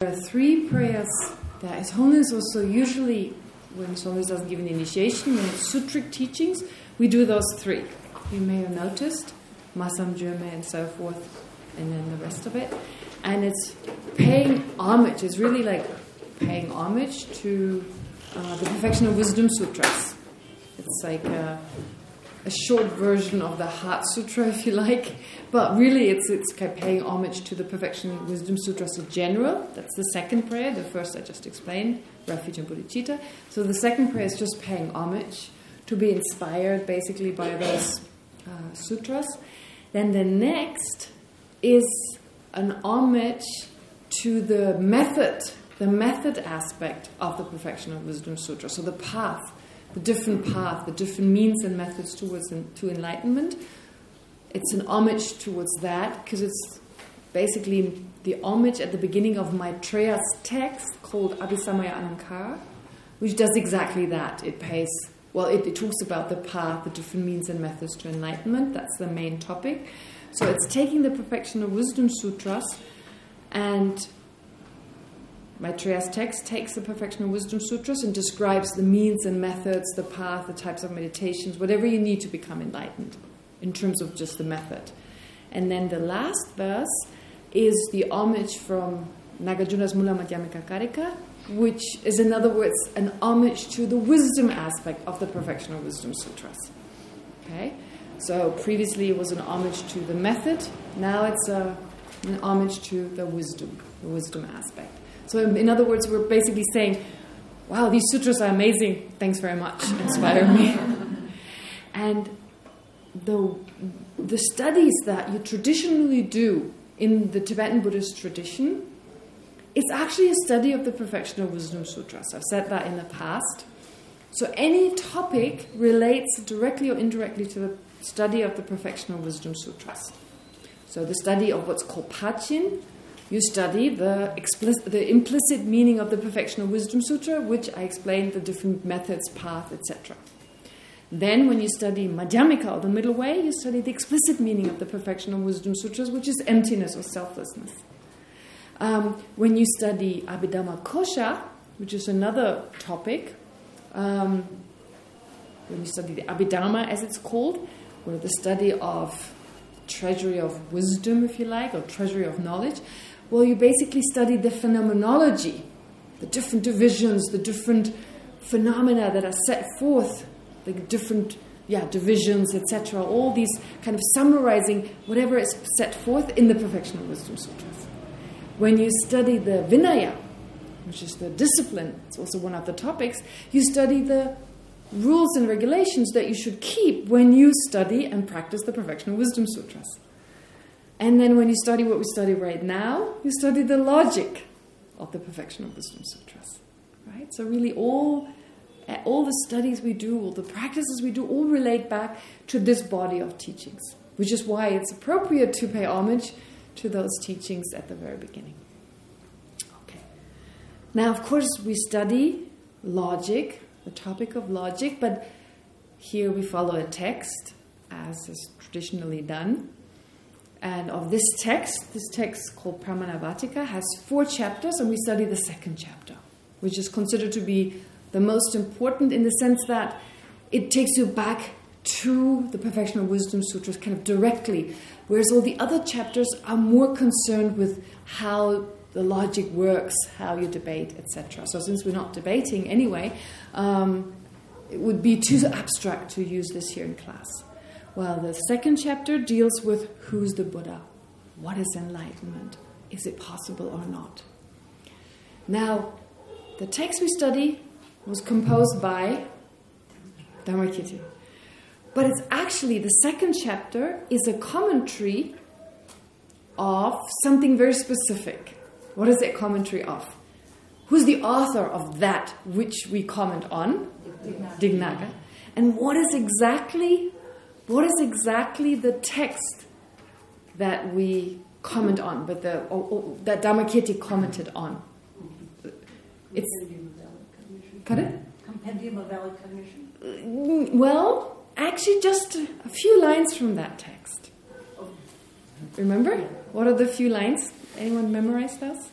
There are three prayers that His Holiness also usually, when His Holiness doesn't give an initiation, when it's sutric teachings, we do those three. You may have noticed, Masam Jurme and so forth, and then the rest of it. And it's paying homage. It's really like paying homage to uh, the Perfection of Wisdom Sutras. It's like a, a, short version of the Heart Sutra, if you like. But really, it's it's paying homage to the Perfection Wisdom Sutras in general. That's the second prayer. The first I just explained, Refuge and Bodhicitta. So the second prayer is just paying homage to be inspired, basically, by those uh, sutras. Then the next is an homage to the method, the method aspect of the Perfection of Wisdom Sutra. So the path, the different path, the different means and methods towards to enlightenment. It's an homage towards that because it's basically the homage at the beginning of Maitreya's text called Abhisamaya Alankara, which does exactly that. It pays, well, it, it talks about the path, the different means and methods to enlightenment. That's the main topic. So it's taking the Perfection of Wisdom Sutras and Maitreya's text takes the Perfection of Wisdom Sutras and describes the means and methods, the path, the types of meditations, whatever you need to become enlightened in terms of just the method. And then the last verse is the homage from Nagarjuna's Mula Madhyamika Karika, which is, in other words, an homage to the wisdom aspect of the Perfection of Wisdom Sutras. Okay? So previously it was an homage to the method, now it's a, an homage to the wisdom, the wisdom aspect. So in other words, we're basically saying, wow, these sutras are amazing. Thanks very much. Inspire me. and the, the studies that you traditionally do in the Tibetan Buddhist tradition, it's actually a study of the Perfection of Wisdom Sutras. I've said that in the past. So any topic relates directly or indirectly to the study of the Perfection of Wisdom Sutras. So the study of what's called Pachin, you study the, explicit, the implicit meaning of the Perfection of Wisdom Sutra, which I explained the different methods, path, etc. Then when you study Madhyamika, or the middle way, you study the explicit meaning of the Perfection of Wisdom Sutras, which is emptiness or selflessness. Um, when you study Abhidharma Kosha, which is another topic, um, when you study the Abhidharma, as it's called, or the study of treasury of wisdom, if you like, or treasury of knowledge, well, you basically study the phenomenology, the different divisions, the different phenomena that are set forth, the different yeah, divisions, etc. All these kind of summarizing whatever is set forth in the Perfection of Wisdom Sutras. When you study the Vinaya, which is the discipline, it's also one of the topics, you study the rules and regulations that you should keep when you study and practice the Perfection of Wisdom Sutras. And then when you study what we study right now, you study the logic of the Perfection of Wisdom Sutras. Right? So really all, eh, all the studies we do, all the practices we do, all relate back to this body of teachings. Which is why it's appropriate to pay homage to those teachings at the very beginning. Okay. Now, of course, we study logic, the topic of logic, but here we follow a text, as is traditionally done. And of this text, this text called Pramanavartika has four chapters, and we study the second chapter, which is considered to be the most important in the sense that it takes you back to the Perfection of Wisdom Sutras kind of directly, whereas all the other chapters are more concerned with how the logic works, how you debate, etc. So since we're not debating anyway, um, it would be too abstract to use this here in class. Well, the second chapter deals with who's the Buddha? What is enlightenment? Is it possible or not? Now, the text we study was composed by Dharmakirti. But it's actually, the second chapter is a commentary of something very specific. What is it commentary of? Who's the author of that which we comment on? Dignaga. And what is exactly what is exactly the text that we comment on, but the or, or, that Dharmakirti commented on? It's Pardon? Compendium of valid cognition. Uh, well, actually, just a few lines from that text. Remember? What are the few lines? Anyone memorize those?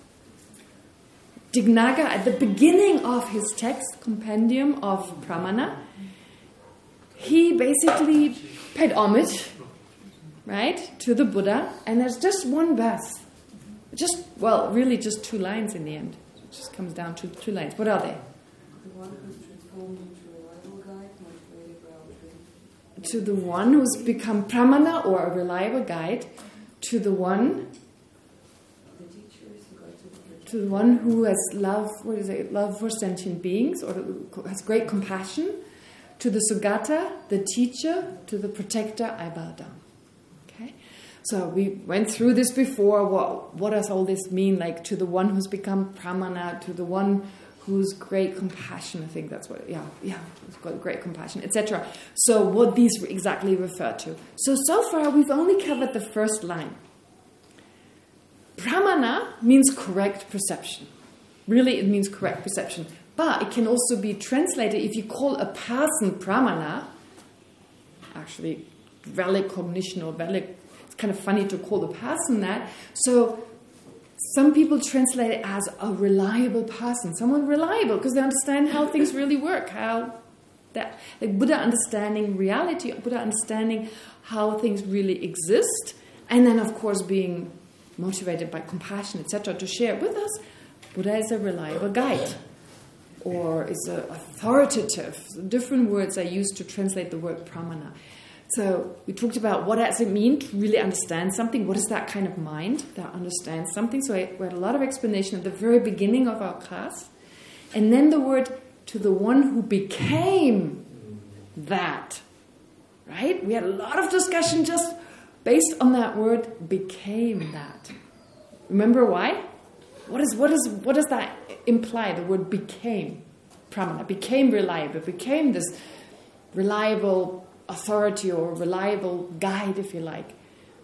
Dignaga, at the beginning of his text, Compendium of Pramana, he basically paid homage, right, to the Buddha, and there's just one verse. Just, well, really just two lines in the end. It just comes down to two lines. What are they? The one who's transformed into a reliable guide. To the one who's become pramana, or a reliable guide, to the one to the one who has love, what is it, love for sentient beings, or has great compassion, to the Sugata, the teacher, to the protector, I bow down. Okay? So we went through this before. What, what does all this mean? Like to the one who's become pramana, to the one who's great compassion. I think that's what, yeah, yeah, who's got great compassion, etc. So what these exactly refer to. So, so far we've only covered the first line. Pramana means correct perception. Really, it means correct perception. But it can also be translated, if you call a person pramana, actually valid cognition or valid, it's kind of funny to call the person that. So some people translate it as a reliable person, someone reliable, because they understand how things really work, how that, like Buddha understanding reality, Buddha understanding how things really exist, and then of course being motivated by compassion, etc., to share with us. Buddha is a reliable guide or is authoritative. Different words are used to translate the word pramana. So we talked about what does it mean to really understand something. What is that kind of mind that understands something? So I, we had a lot of explanation at the very beginning of our class. And then the word to the one who became that. Right? We had a lot of discussion just based on that word became that. Remember why? What is what is what does that imply? The word became pramana, became reliable, became this reliable authority or reliable guide, if you like,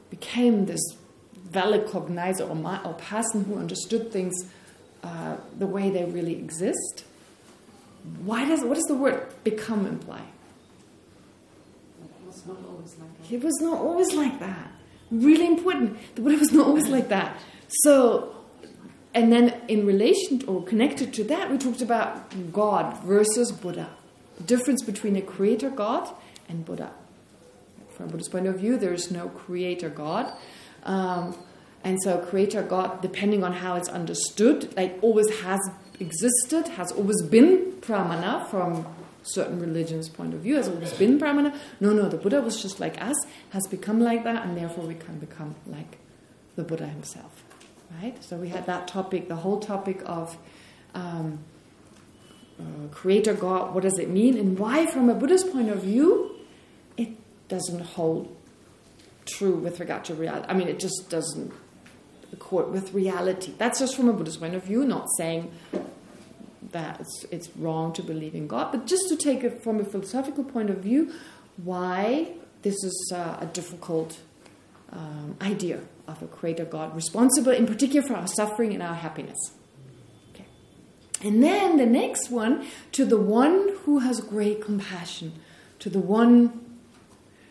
became this valid cognizer or, or person who understood things uh, the way they really exist. Why does what does the word become imply? It was not always like that. It was not always like that. Really important. The Buddha was not always like that. So, and then in relation to, or connected to that, we talked about God versus Buddha. The difference between a creator God and Buddha. From Buddha's point of view, there is no creator God. Um, and so creator God, depending on how it's understood, like always has existed, has always been pramana from certain religions' point of view, has always been pramana. No, no, the Buddha was just like us, has become like that, and therefore we can become like the Buddha himself. Right? So we had that topic, the whole topic of um, uh, creator God, what does it mean, and why, from a Buddhist point of view, it doesn't hold true with regard to reality. I mean, it just doesn't accord with reality. That's just from a Buddhist point of view, not saying that it's, it's wrong to believe in God, but just to take it from a philosophical point of view, why this is uh, a difficult um, idea of a creator God, responsible in particular for our suffering and our happiness. Okay. And then the next one, to the one who has great compassion, to the one.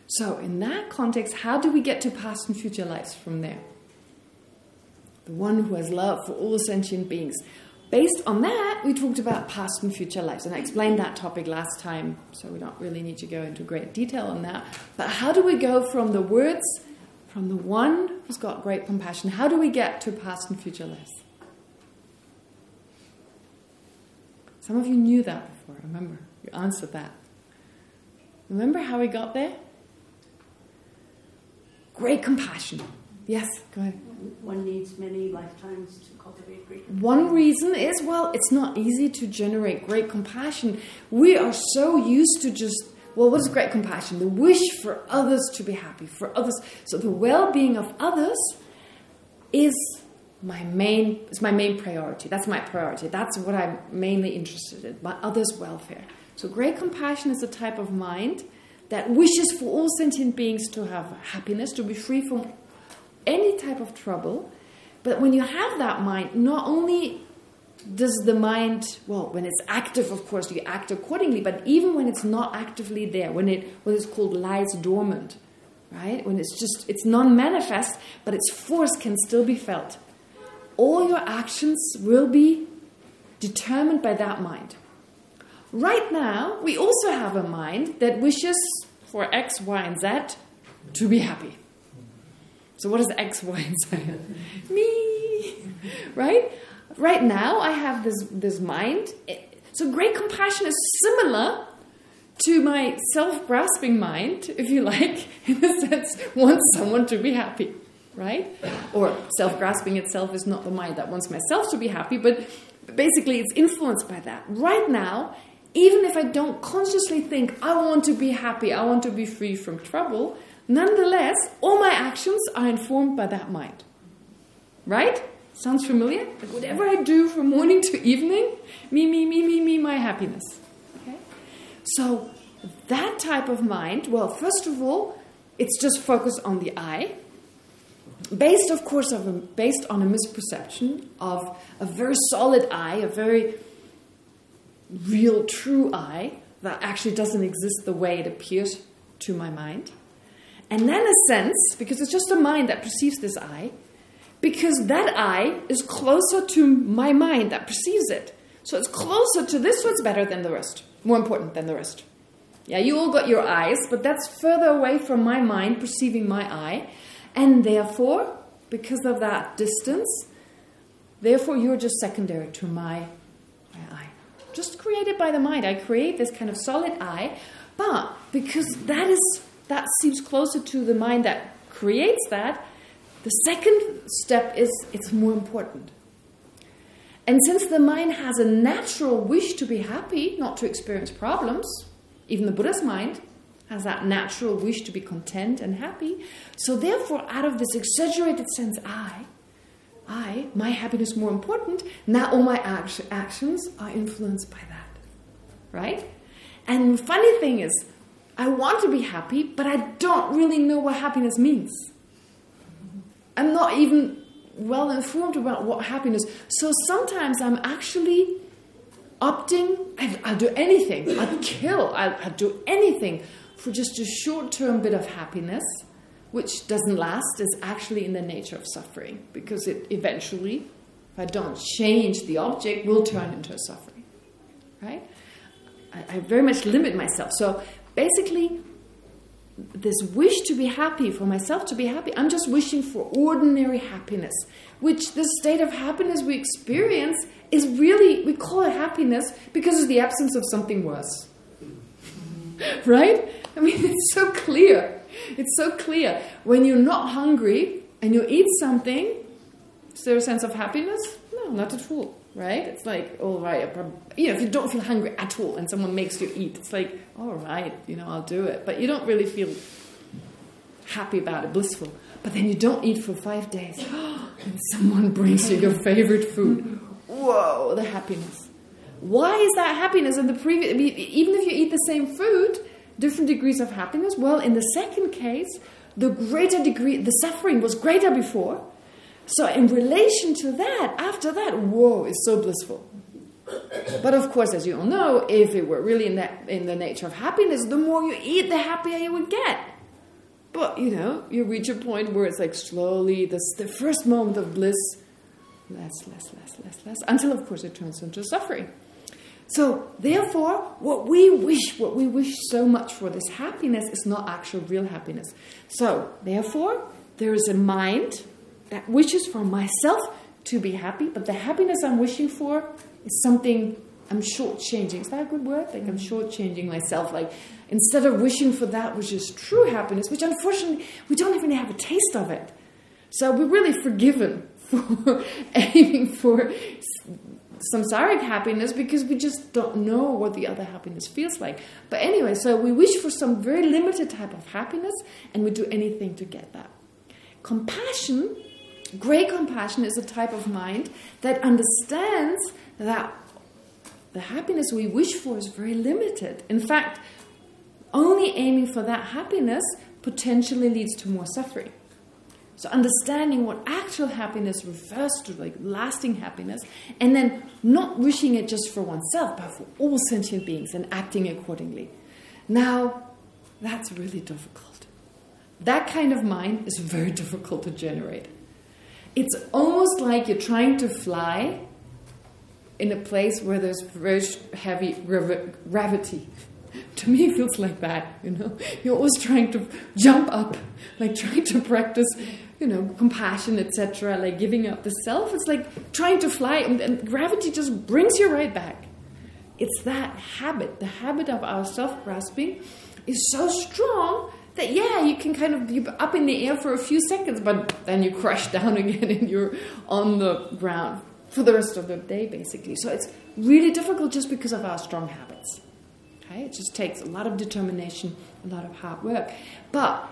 So, in that context, how do we get to past and future lives from there? The one who has love for all sentient beings. Based on that, we talked about past and future lives, and I explained that topic last time, so we don't really need to go into great detail on that. But how do we go from the words, from the one who's got great compassion, how do we get to past and future lives? Some of you knew that before, remember? You answered that. Remember how we got there? Great compassion. Yes, go ahead. One needs many lifetimes to cultivate great compassion. One reason is, well, it's not easy to generate great compassion. We are so used to just, well, what is great compassion? The wish for others to be happy, for others. So the well-being of others is my main, is my main priority. That's my priority. That's what I'm mainly interested in, my others' welfare. So great compassion is a type of mind that wishes for all sentient beings to have happiness, to be free from any type of trouble. But when you have that mind, not only does the mind, well, when it's active, of course, you act accordingly, but even when it's not actively there, when it what is called lies dormant, right? When it's just, it's non-manifest, but its force can still be felt. All your actions will be determined by that mind. Right now, we also have a mind that wishes for X, Y, and Z to be happy. So what is X, Y, and Z? Me, right? Right now, I have this this mind. So great compassion is similar to my self-grasping mind, if you like, in the sense, wants someone to be happy, right? Or self-grasping itself is not the mind that wants myself to be happy, but basically it's influenced by that. Right now, even if I don't consciously think, I want to be happy, I want to be free from trouble, nonetheless, all my actions are informed by that mind. Right? Sounds familiar? Whatever I do from morning to evening, me, me, me, me, me, my happiness. Okay? So that type of mind, well, first of all, it's just focused on the I, based, of course, of a, based on a misperception of a very solid I, a very real, true I that actually doesn't exist the way it appears to my mind. And then a sense, because it's just a mind that perceives this I, because that I is closer to my mind that perceives it. So it's closer to this, it's better than the rest, more important than the rest. Yeah, you all got your eyes, but that's further away from my mind perceiving my I. And therefore, because of that distance, therefore you're just secondary to my, my I. Just created by the mind. I create this kind of solid I, but because that is that seems closer to the mind that creates that, the second step is it's more important. And since the mind has a natural wish to be happy, not to experience problems, even the Buddha's mind has that natural wish to be content and happy. So therefore, out of this exaggerated sense, I, I, my happiness more important, now all my act actions are influenced by that. Right? And funny thing is, I want to be happy, but I don't really know what happiness means. I'm not even well informed about what happiness. So sometimes I'm actually opting, I'll, I'll do anything. I'll kill, I'll, I'll do anything for just a short-term bit of happiness, which doesn't last, is actually in the nature of suffering. Because it eventually, if I don't change the object, will turn into a suffering. Right? I, I very much limit myself. So basically, this wish to be happy, for myself to be happy, I'm just wishing for ordinary happiness, which the state of happiness we experience is really, we call it happiness because it's the absence of something worse. right? I mean, it's so clear. It's so clear. When you're not hungry and you eat something, is there a sense of happiness? No, not at all. Right? It's like, all right, you know, if you don't feel hungry at all and someone makes you eat, it's like, all right, you know, I'll do it. But you don't really feel happy about it, blissful. But then you don't eat for five days and someone brings you your favorite food. Whoa, the happiness. Why is that happiness in the previous... Even if you eat the same food, different degrees of happiness, well, in the second case, the greater degree... The suffering was greater before. So in relation to that, after that, whoa, it's so blissful. But of course, as you all know, if it were really in, that, in the nature of happiness, the more you eat, the happier you would get. But, you know, you reach a point where it's like slowly, the, the first moment of bliss, less, less, less, less, less, until, of course, it turns into suffering. So, therefore, what we wish, what we wish so much for, this happiness, is not actual real happiness. So, therefore, there is a mind that wishes for myself to be happy, but the happiness I'm wishing for is something I'm shortchanging. Is that a good word? Like I'm shortchanging myself. Like instead of wishing for that which is true happiness, which unfortunately we don't even have a taste of it. So we're really forgiven for aiming for samsaric happiness because we just don't know what the other happiness feels like. But anyway, so we wish for some very limited type of happiness and we do anything to get that. Compassion, great compassion is a type of mind that understands that the happiness we wish for is very limited. In fact, only aiming for that happiness potentially leads to more suffering. So understanding what actual happiness refers to, like lasting happiness, and then not wishing it just for oneself, but for all sentient beings and acting accordingly. Now, that's really difficult. That kind of mind is very difficult to generate. It's almost like you're trying to fly in a place where there's very heavy gravity. to me, it feels like that, you know. You're always trying to jump up, like trying to practice, you know, compassion, etc., like giving up the self. It's like trying to fly, and, and gravity just brings you right back. It's that habit, the habit of our self-grasping is so strong that yeah, you can kind of be up in the air for a few seconds, but then you crash down again and you're on the ground for the rest of the day, basically. So it's really difficult just because of our strong habits. Okay, it just takes a lot of determination, a lot of hard work. But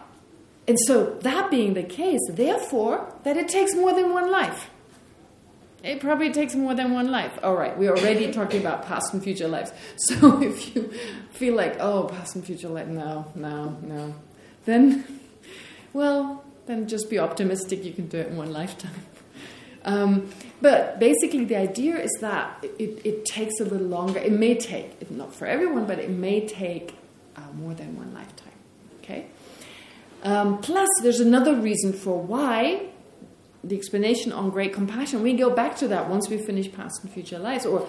and so that being the case, therefore, that it takes more than one life. It probably takes more than one life. All right, we're already talking about past and future lives. So if you feel like, oh, past and future life, no, no, no, then, well, then just be optimistic. You can do it in one lifetime. Um, but basically, the idea is that it, it, takes a little longer. It may take, not for everyone, but it may take uh, more than one lifetime. Okay. Um, plus, there's another reason for why the explanation on great compassion. We go back to that once we finish past and future lives, or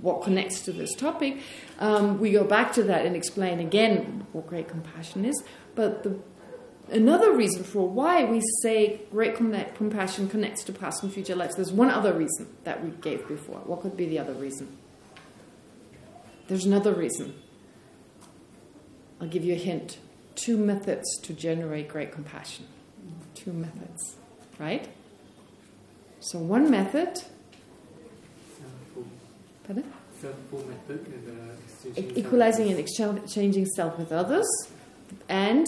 what connects to this topic. Um, we go back to that and explain again what great compassion is. But the, another reason for why we say great compassion connects to past and future lives, there's one other reason that we gave before. What could be the other reason? There's another reason. I'll give you a hint. Two methods to generate great compassion. Two methods right? So one method. Pardon? method equalizing and exchanging self with others, and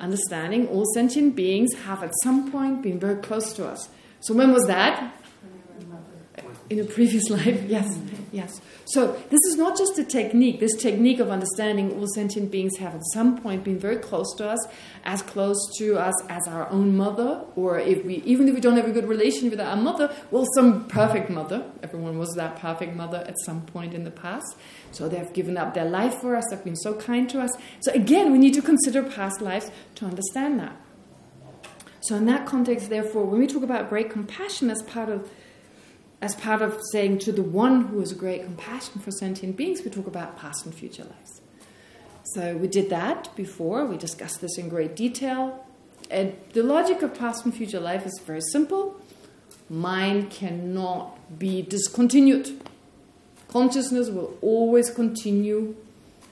understanding all sentient beings have at some point been very close to us. So when was that? In a previous life, yes, yes. So this is not just a technique. This technique of understanding all sentient beings have at some point been very close to us, as close to us as our own mother, or if we, even if we don't have a good relation with our mother, well, some perfect mother. Everyone was that perfect mother at some point in the past. So they have given up their life for us. They've been so kind to us. So again, we need to consider past lives to understand that. So in that context, therefore, when we talk about great compassion as part of as part of saying to the one who has great compassion for sentient beings, we talk about past and future lives. So we did that before. We discussed this in great detail. And the logic of past and future life is very simple. Mind cannot be discontinued. Consciousness will always continue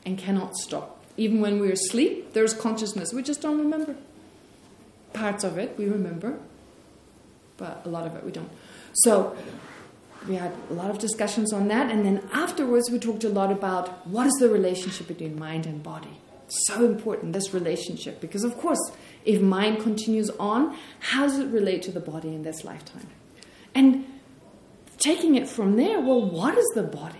and cannot stop. Even when we're asleep, there's consciousness. We just don't remember. Parts of it we remember, but a lot of it we don't. So we had a lot of discussions on that. And then afterwards, we talked a lot about what is the relationship between mind and body. So important, this relationship. Because, of course, if mind continues on, how does it relate to the body in this lifetime? And taking it from there, well, what is the body?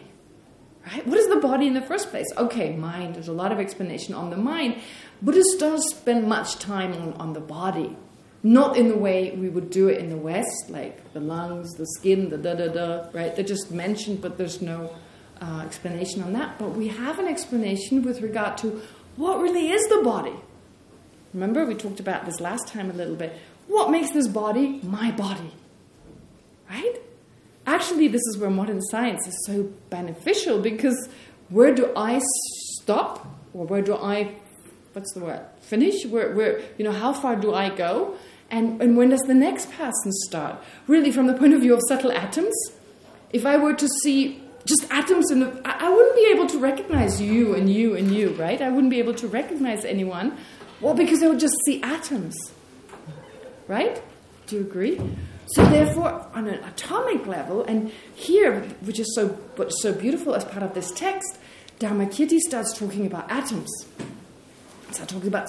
Right? What is the body in the first place? Okay, mind. There's a lot of explanation on the mind. Buddhists don't spend much time on, on the body not in the way we would do it in the West, like the lungs, the skin, the da-da-da, right? They're just mentioned, but there's no uh, explanation on that. But we have an explanation with regard to what really is the body. Remember, we talked about this last time a little bit. What makes this body my body? Right? Actually, this is where modern science is so beneficial because where do I stop or where do I, what's the word, finish? Where, where, you know, how far do I go? And, and when does the next person start? Really, from the point of view of subtle atoms, if I were to see just atoms in the... I, I wouldn't be able to recognize you and you and you, right? I wouldn't be able to recognize anyone. Well, because I would just see atoms. Right? Do you agree? So therefore, on an atomic level, and here, which is so, so beautiful as part of this text, Dharmakirti starts talking about atoms. I talk about.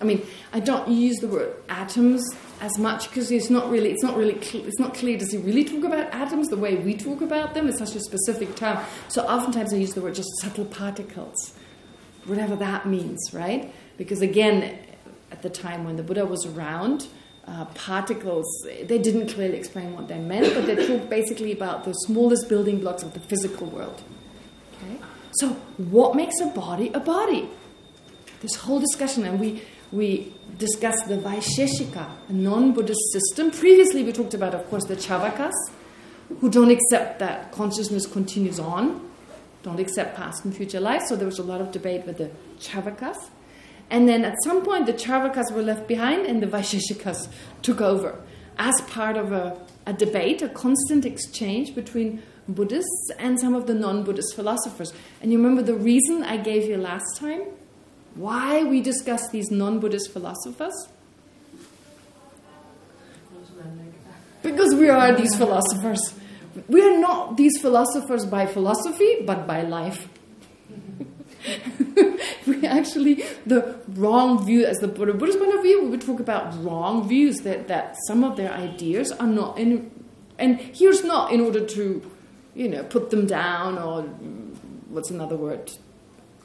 I mean, I don't use the word atoms as much because it's not really. It's not really. It's not clear. Does he really talk about atoms the way we talk about them? It's such a specific term. So oftentimes I use the word just subtle particles, whatever that means, right? Because again, at the time when the Buddha was around. Uh, particles, they didn't clearly explain what they meant, but they talked basically about the smallest building blocks of the physical world. Okay? So, what makes a body a body? this whole discussion, and we we discussed the Vaisheshika, a non-Buddhist system. Previously, we talked about, of course, the Charvakas, who don't accept that consciousness continues on, don't accept past and future life. So there was a lot of debate with the Charvakas. And then at some point, the Charvakas were left behind and the Vaisheshikas took over as part of a, a debate, a constant exchange between Buddhists and some of the non-Buddhist philosophers. And you remember the reason I gave you last time? Why we discuss these non-Buddhist philosophers? Because we are these philosophers. We are not these philosophers by philosophy, but by life. we actually, the wrong view, as the Buddha, Buddhist point of view, we would talk about wrong views, that, that some of their ideas are not in, and here's not in order to, you know, put them down or, what's another word,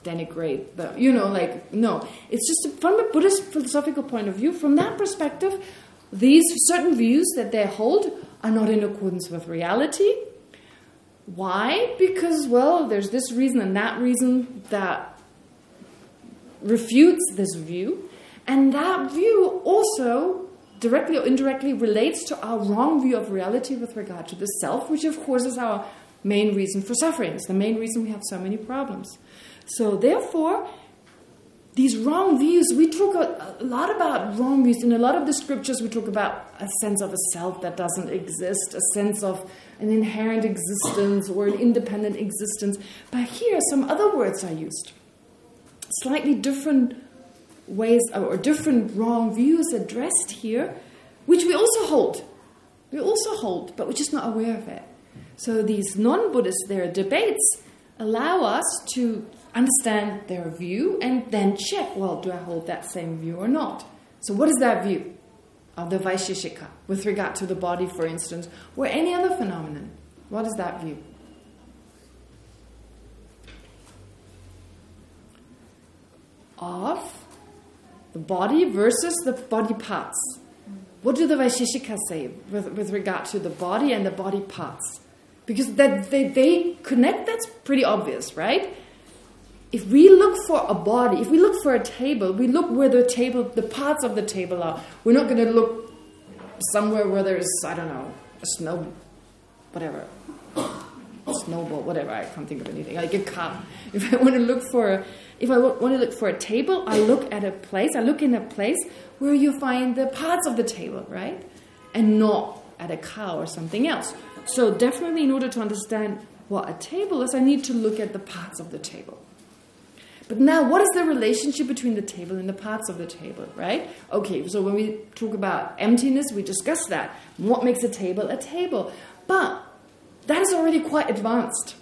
denigrate, the, you know, like, no. It's just from a Buddhist philosophical point of view, from that perspective, these certain views that they hold are not in accordance with reality. Why? Because, well, there's this reason and that reason that refutes this view. And that view also directly or indirectly relates to our wrong view of reality with regard to the self, which of course is our main reason for suffering. It's the main reason we have so many problems. So therefore, these wrong views, we talk a, a, lot about wrong views. In a lot of the scriptures, we talk about a sense of a self that doesn't exist, a sense of an inherent existence or an independent existence. But here, some other words are used. Slightly different ways or different wrong views addressed here, which we also hold. We also hold, but we're just not aware of it. So these non-Buddhists, their debates allow us to understand their view and then check, well, do I hold that same view or not? So what is that view of the Vaisheshika with regard to the body, for instance, or any other phenomenon? What is that view? Of the body versus the body parts. What do the Vaisheshikas say with, with regard to the body and the body parts? Because that they, they connect, that's pretty obvious, right? if we look for a body, if we look for a table, we look where the table, the parts of the table are. We're not going to look somewhere where there's, I don't know, a snow, whatever, snowball, whatever. I can't think of anything. Like a cup. If I want to look for, if I want to look for a table, I look at a place. I look in a place where you find the parts of the table, right, and not at a cow or something else. So definitely, in order to understand what a table is, I need to look at the parts of the table. But now, what is the relationship between the table and the parts of the table, right? Okay, so when we talk about emptiness, we discuss that. What makes a table a table? But that is already quite advanced.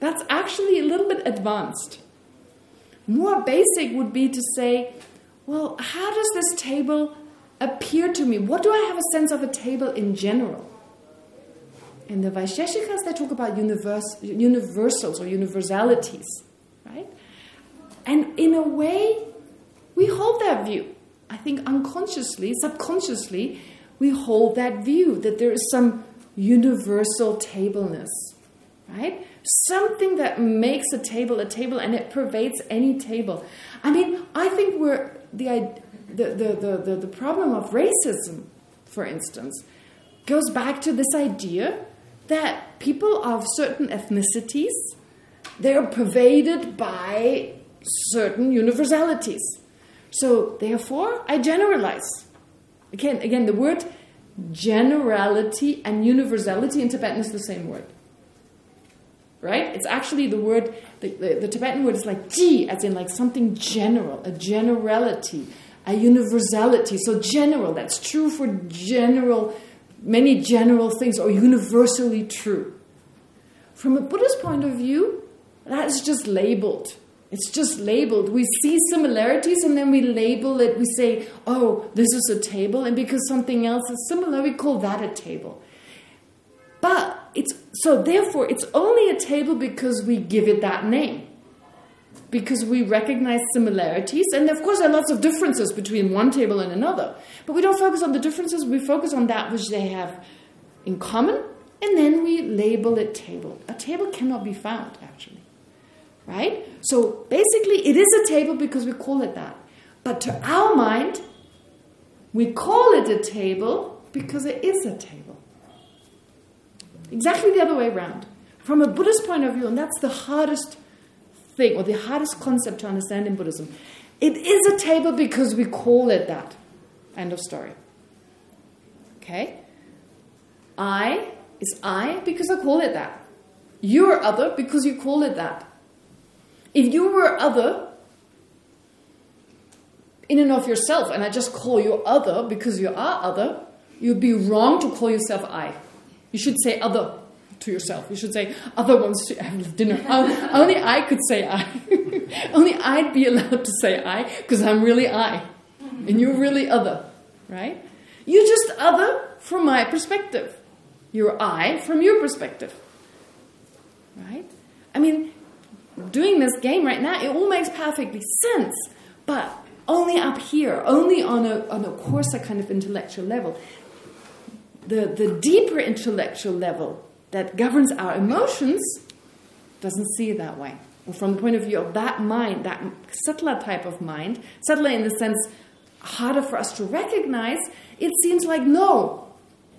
That's actually a little bit advanced. More basic would be to say, well, how does this table appear to me? What do I have a sense of a table in general? In the Vaisheshikas, they talk about universe, universals or universalities, right? And in a way, we hold that view. I think unconsciously, subconsciously, we hold that view that there is some universal tableness, right? Something that makes a table a table and it pervades any table. I mean, I think we're the the the the, the, problem of racism, for instance, goes back to this idea that people of certain ethnicities they're pervaded by certain universalities. So therefore, I generalize. Again, again, the word generality and universality in Tibetan is the same word. Right? It's actually the word, the, the, the Tibetan word is like ji, as in like something general, a generality, a universality. So general, that's true for general, many general things, or universally true. From a Buddhist point of view, that is just labeled. It's just labeled. We see similarities and then we label it. We say, oh, this is a table. And because something else is similar, we call that a table. But it's so therefore, it's only a table because we give it that name. Because we recognize similarities. And of course, there are lots of differences between one table and another. But we don't focus on the differences. We focus on that which they have in common. And then we label it table. A table cannot be found, actually right? So basically, it is a table because we call it that. But to our mind, we call it a table because it is a table. Exactly the other way around. From a Buddhist point of view, and that's the hardest thing, or the hardest concept to understand in Buddhism, it is a table because we call it that. End of story. Okay? I is I because I call it that. You're other because you call it that. If you were other in and of yourself, and I just call you other because you are other, you'd be wrong to call yourself I. You should say other to yourself. You should say, other ones to have dinner. Only I could say I. Only I'd be allowed to say I because I'm really I. And you're really other, right? You're just other from my perspective. You're I from your perspective, right? I mean, doing this game right now, it all makes perfectly sense, but only up here, only on a, on a coarser kind of intellectual level. The, the deeper intellectual level that governs our emotions doesn't see it that way. Or from the point of view of that mind, that subtler type of mind, subtler in the sense harder for us to recognize, it seems like, no,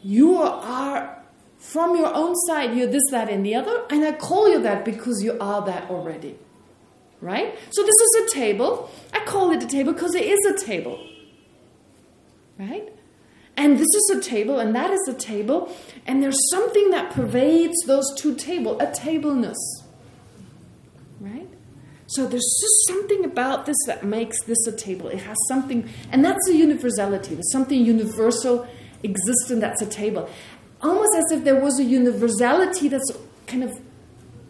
you are from your own side, you're this, that, and the other, and I call you that because you are that already. Right? So this is a table. I call it a table because it is a table. Right? And this is a table, and that is a table, and there's something that pervades those two tables, a tableness. Right? So there's just something about this that makes this a table. It has something, and that's a universality. There's something universal existent that's a table. Almost as if there was a universality that's kind of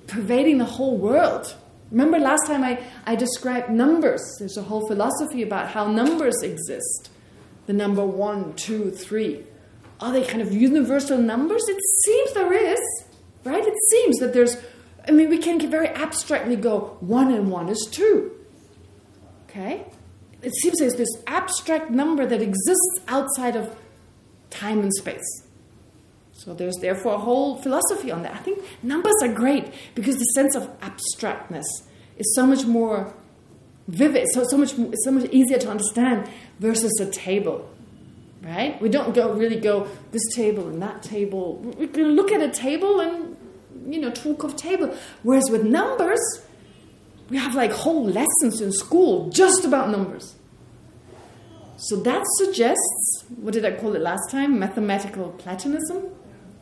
pervading the whole world. Remember last time I, I described numbers. There's a whole philosophy about how numbers exist. The number one, two, three. Are they kind of universal numbers? It seems there is, right? It seems that there's, I mean, we can very abstractly go, one and one is two. Okay? It seems there's this abstract number that exists outside of time and space. So there's therefore a whole philosophy on that. I think numbers are great because the sense of abstractness is so much more vivid, so so much so much easier to understand versus a table, right? We don't go really go this table and that table. We can look at a table and you know talk of table. Whereas with numbers, we have like whole lessons in school just about numbers. So that suggests, what did I call it last time? Mathematical Platonism,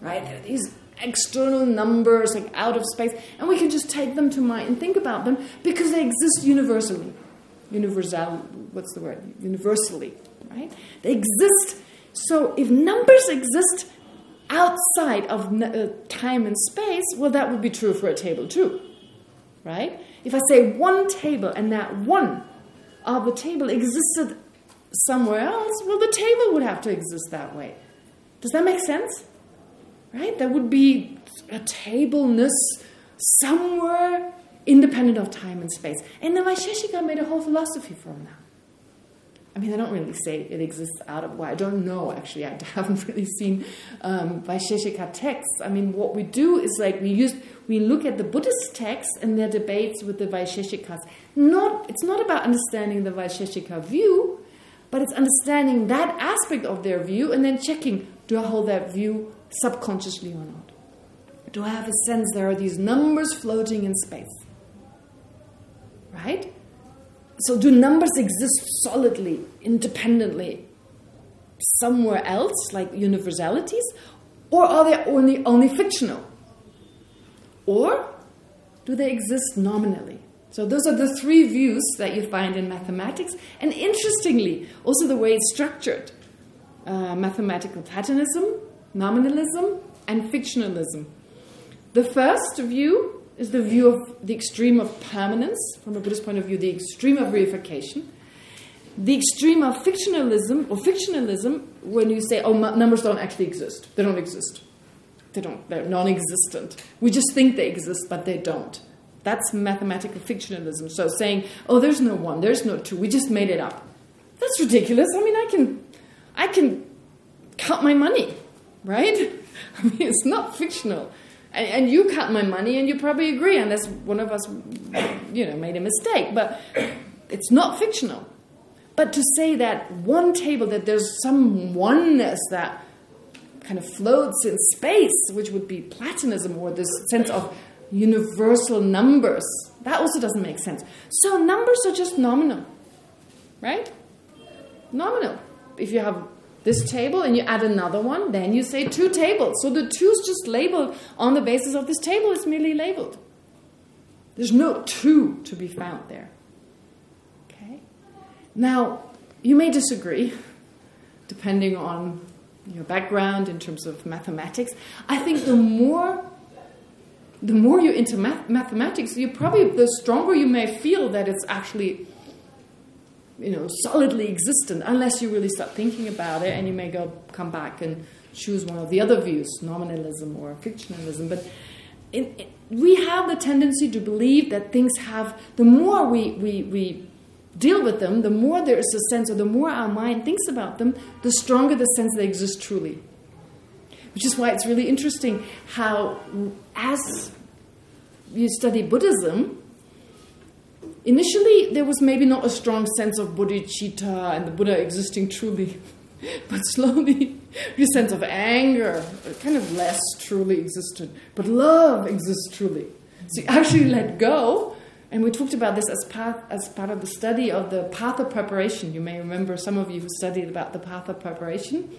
right? There are these external numbers like out of space and we can just take them to mind and think about them because they exist universally. Universal what's the word? Universally right? They exist. So if numbers exist outside of uh, time and space well that would be true for a table too right? If i say one table and that one of the table existed somewhere else well the table would have to exist that way. Does that make sense right? There would be a tableness somewhere independent of time and space. And the Vaisheshika made a whole philosophy from that. I mean, I don't really say it exists out of, well, I don't know, actually. I haven't really seen um, Vaisheshika texts. I mean, what we do is like we use, we look at the Buddhist texts and their debates with the Vaisheshikas. Not, it's not about understanding the Vaisheshika view, but it's understanding that aspect of their view and then checking, do I hold that view subconsciously or not? Do I have a sense there are these numbers floating in space? Right? So do numbers exist solidly, independently, somewhere else, like universalities? Or are they only, only fictional? Or do they exist nominally? So those are the three views that you find in mathematics. And interestingly, also the way it's structured. Uh, mathematical Platonism, nominalism, and fictionalism. The first view is the view of the extreme of permanence, from a Buddhist point of view, the extreme of reification. The extreme of fictionalism, or fictionalism, when you say, oh, numbers don't actually exist. They don't exist. They don't, they're non-existent. We just think they exist, but they don't. That's mathematical fictionalism. So saying, oh, there's no one, there's no two, we just made it up. That's ridiculous. I mean, I can, I can count my money right? I mean, it's not fictional. And, and, you cut my money, and you probably agree, unless one of us, you know, made a mistake. But it's not fictional. But to say that one table, that there's some oneness that kind of floats in space, which would be Platonism or this sense of universal numbers. That also doesn't make sense. So numbers are just nominal, right? Nominal. If you have this table and you add another one, then you say two tables. So the two is just labeled on the basis of this table. It's merely labeled. There's no two to be found there. Okay? Now, you may disagree, depending on your background in terms of mathematics. I think the more the more you're into math mathematics, you probably the stronger you may feel that it's actually you know solidly existent, unless you really start thinking about it, and you may go come back and choose one of the other views, nominalism or fictionalism. But in, in, we have the tendency to believe that things have the more we we we deal with them, the more there is a sense, or the more our mind thinks about them, the stronger the sense they exist truly. Which is why it's really interesting how, as you study Buddhism, initially there was maybe not a strong sense of bodhicitta and the Buddha existing truly. But slowly, your sense of anger kind of less truly existed. But love exists truly. So you actually let go and we talked about this as part, as part of the study of the path of preparation. You may remember some of you who studied about the path of preparation,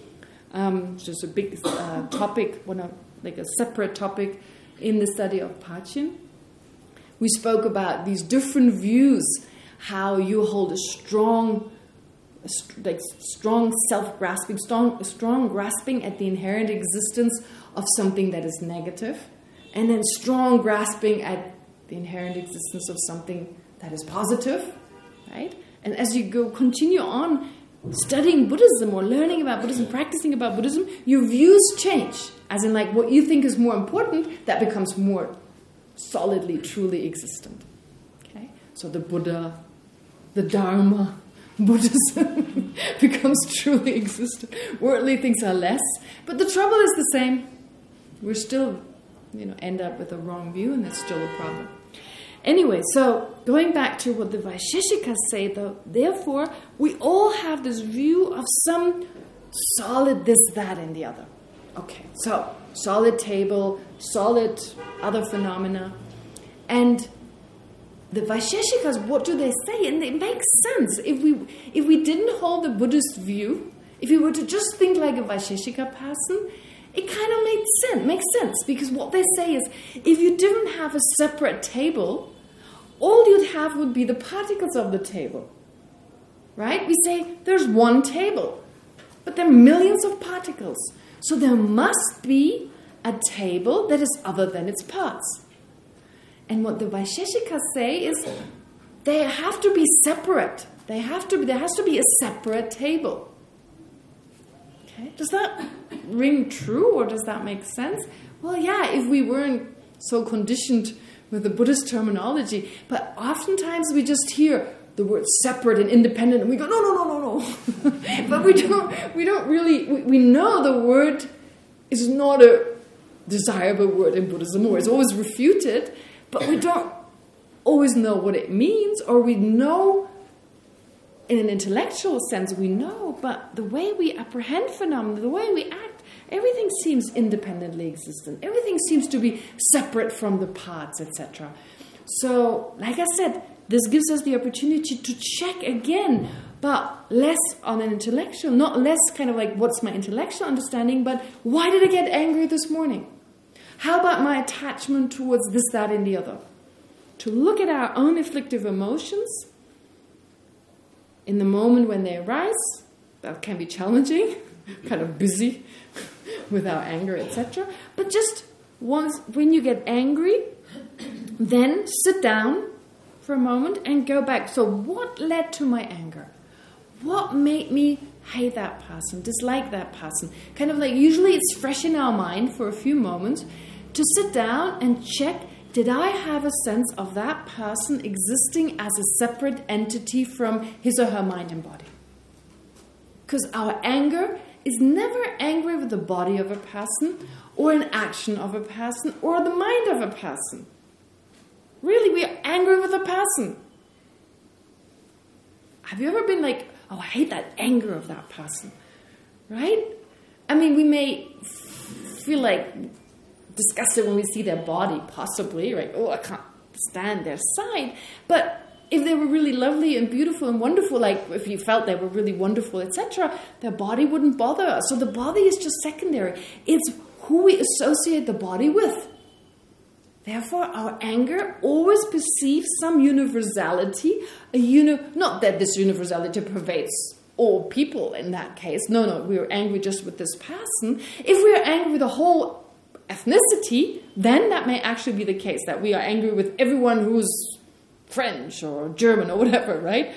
um, which is a big uh, topic, one of, like a separate topic in the study of Parchin. We spoke about these different views, how you hold a strong, like strong self-grasping, strong, strong grasping at the inherent existence of something that is negative, and then strong grasping at the inherent existence of something that is positive, right? And as you go continue on studying Buddhism or learning about Buddhism, practicing about Buddhism, your views change. As in, like, what you think is more important, that becomes more solidly, truly existent. Okay? So the Buddha, the Dharma, Buddhism becomes truly existent. Worldly things are less. But the trouble is the same. We're still, you know, end up with a wrong view, and that's still a problem. Anyway, so going back to what the Vaisheshikas say, though, therefore, we all have this view of some solid this, that, and the other. Okay, so solid table, solid other phenomena. And the Vaisheshikas, what do they say? And it makes sense. If we, if we didn't hold the Buddhist view, if we were to just think like a Vaisheshika person, it kind of made sense, makes sense. Because what they say is, if you didn't have a separate table, all you'd have would be the particles of the table. Right? We say there's one table, but there are millions of particles. So there must be a table that is other than its parts. And what the Vaisheshikas say is they have to be separate. They have to be, there has to be a separate table. Okay? Does that ring true or does that make sense? Well, yeah, if we weren't so conditioned with the Buddhist terminology, but oftentimes we just hear the word separate and independent, and we go, no, no, no, no, no. but we don't, we don't really, we, we know the word is not a desirable word in Buddhism, or it's always refuted, but we don't always know what it means, or we know in an intellectual sense, we know, but the way we apprehend phenomena, the way we act, Everything seems independently existent. Everything seems to be separate from the parts, etc. So, like I said, this gives us the opportunity to check again, but less on an intellectual, not less kind of like what's my intellectual understanding, but why did I get angry this morning? How about my attachment towards this, that, and the other? To look at our own afflictive emotions in the moment when they arise, that can be challenging, kind of busy without anger, etc. But just once, when you get angry, then sit down for a moment and go back. So what led to my anger? What made me hate that person, dislike that person? Kind of like, usually it's fresh in our mind for a few moments to sit down and check, did I have a sense of that person existing as a separate entity from his or her mind and body? Because our anger is never angry with the body of a person or an action of a person or the mind of a person. Really, we are angry with a person. Have you ever been like, oh, I hate that anger of that person, right? I mean, we may feel like disgusted when we see their body, possibly, right? Oh, I can't stand their side. But if they were really lovely and beautiful and wonderful, like if you felt they were really wonderful, etc., their body wouldn't bother us. So the body is just secondary. It's who we associate the body with. Therefore, our anger always perceives some universality, a uni not that this universality pervades all people in that case. No, no, we are angry just with this person. If we are angry with the whole ethnicity, then that may actually be the case, that we are angry with everyone who's French or German or whatever, right?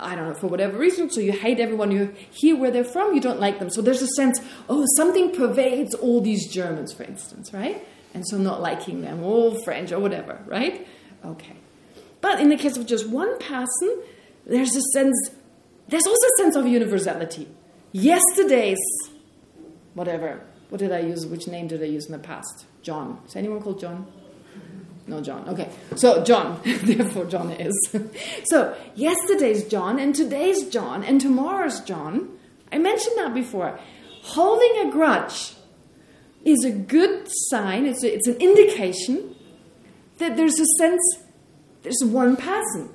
I don't know, for whatever reason. So you hate everyone, you hear where they're from, you don't like them. So there's a sense, oh, something pervades all these Germans, for instance, right? And so not liking them, all French or whatever, right? Okay. But in the case of just one person, there's a sense, there's also a sense of universality. Yesterday's, whatever, what did I use, which name did I use in the past? John. Is anyone called John? No, John. Okay. So, John. Therefore, John is. so, yesterday's John and today's John and tomorrow's John. I mentioned that before. Holding a grudge is a good sign, it's, a, it's an indication that there's a sense, there's one person.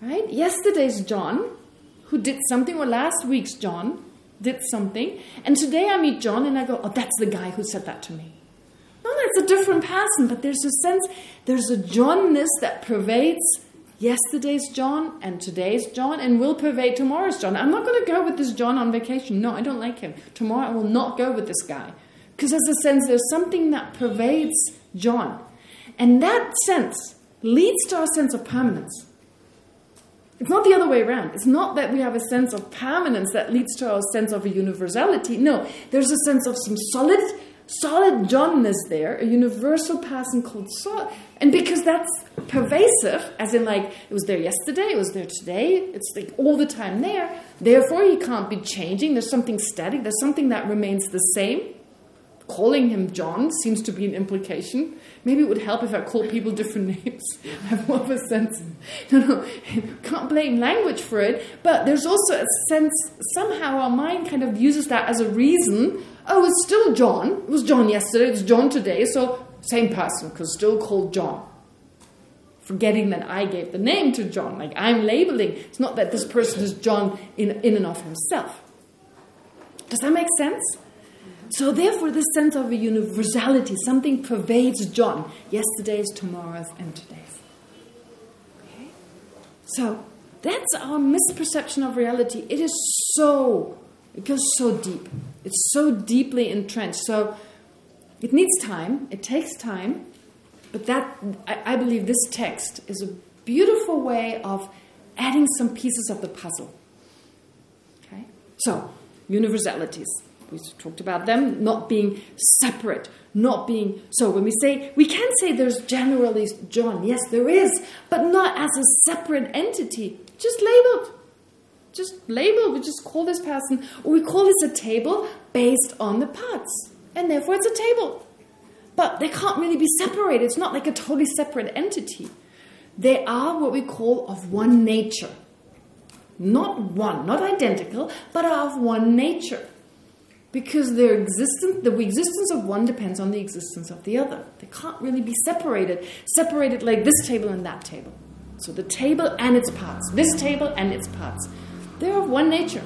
Right? Yesterday's John, who did something, or last week's John did something, and today I meet John and I go, oh, that's the guy who said that to me. No, that's a different person, but there's a sense, there's a Johnness that pervades yesterday's John and today's John and will pervade tomorrow's John. I'm not going to go with this John on vacation. No, I don't like him. Tomorrow I will not go with this guy. Because there's a sense, there's something that pervades John. And that sense leads to our sense of permanence. It's not the other way around. It's not that we have a sense of permanence that leads to our sense of a universality. No, there's a sense of some solid solid Johnness there, a universal person called soul. And because that's pervasive, as in like, it was there yesterday, it was there today, it's like all the time there, therefore he can't be changing, there's something static, there's something that remains the same. Calling him John seems to be an implication. Maybe it would help if I called people different names. I have more of a sense. No, no, can't blame language for it, but there's also a sense, somehow our mind kind of uses that as a reason Oh, it's still John. It was John yesterday, it's John today, so same person, because still called John. Forgetting that I gave the name to John, like I'm labeling. It's not that this person is John in, in and of himself. Does that make sense? So therefore, this sense of a universality, something pervades John, yesterday's, tomorrow's, and today's. Okay? So that's our misperception of reality. It is so, it goes so deep. It's so deeply entrenched. So it needs time. It takes time. But that, I, I believe this text is a beautiful way of adding some pieces of the puzzle. Okay? So, universalities. We talked about them not being separate, not being... So when we say, we can say there's generally John. Yes, there is, but not as a separate entity. Just labeled just label, we just call this person, or we call this a table based on the parts. And therefore it's a table. But they can't really be separated. It's not like a totally separate entity. They are what we call of one nature. Not one, not identical, but are of one nature. Because their existence, the existence of one depends on the existence of the other. They can't really be separated. Separated like this table and that table. So the table and its parts. This table and its parts. They're of one nature.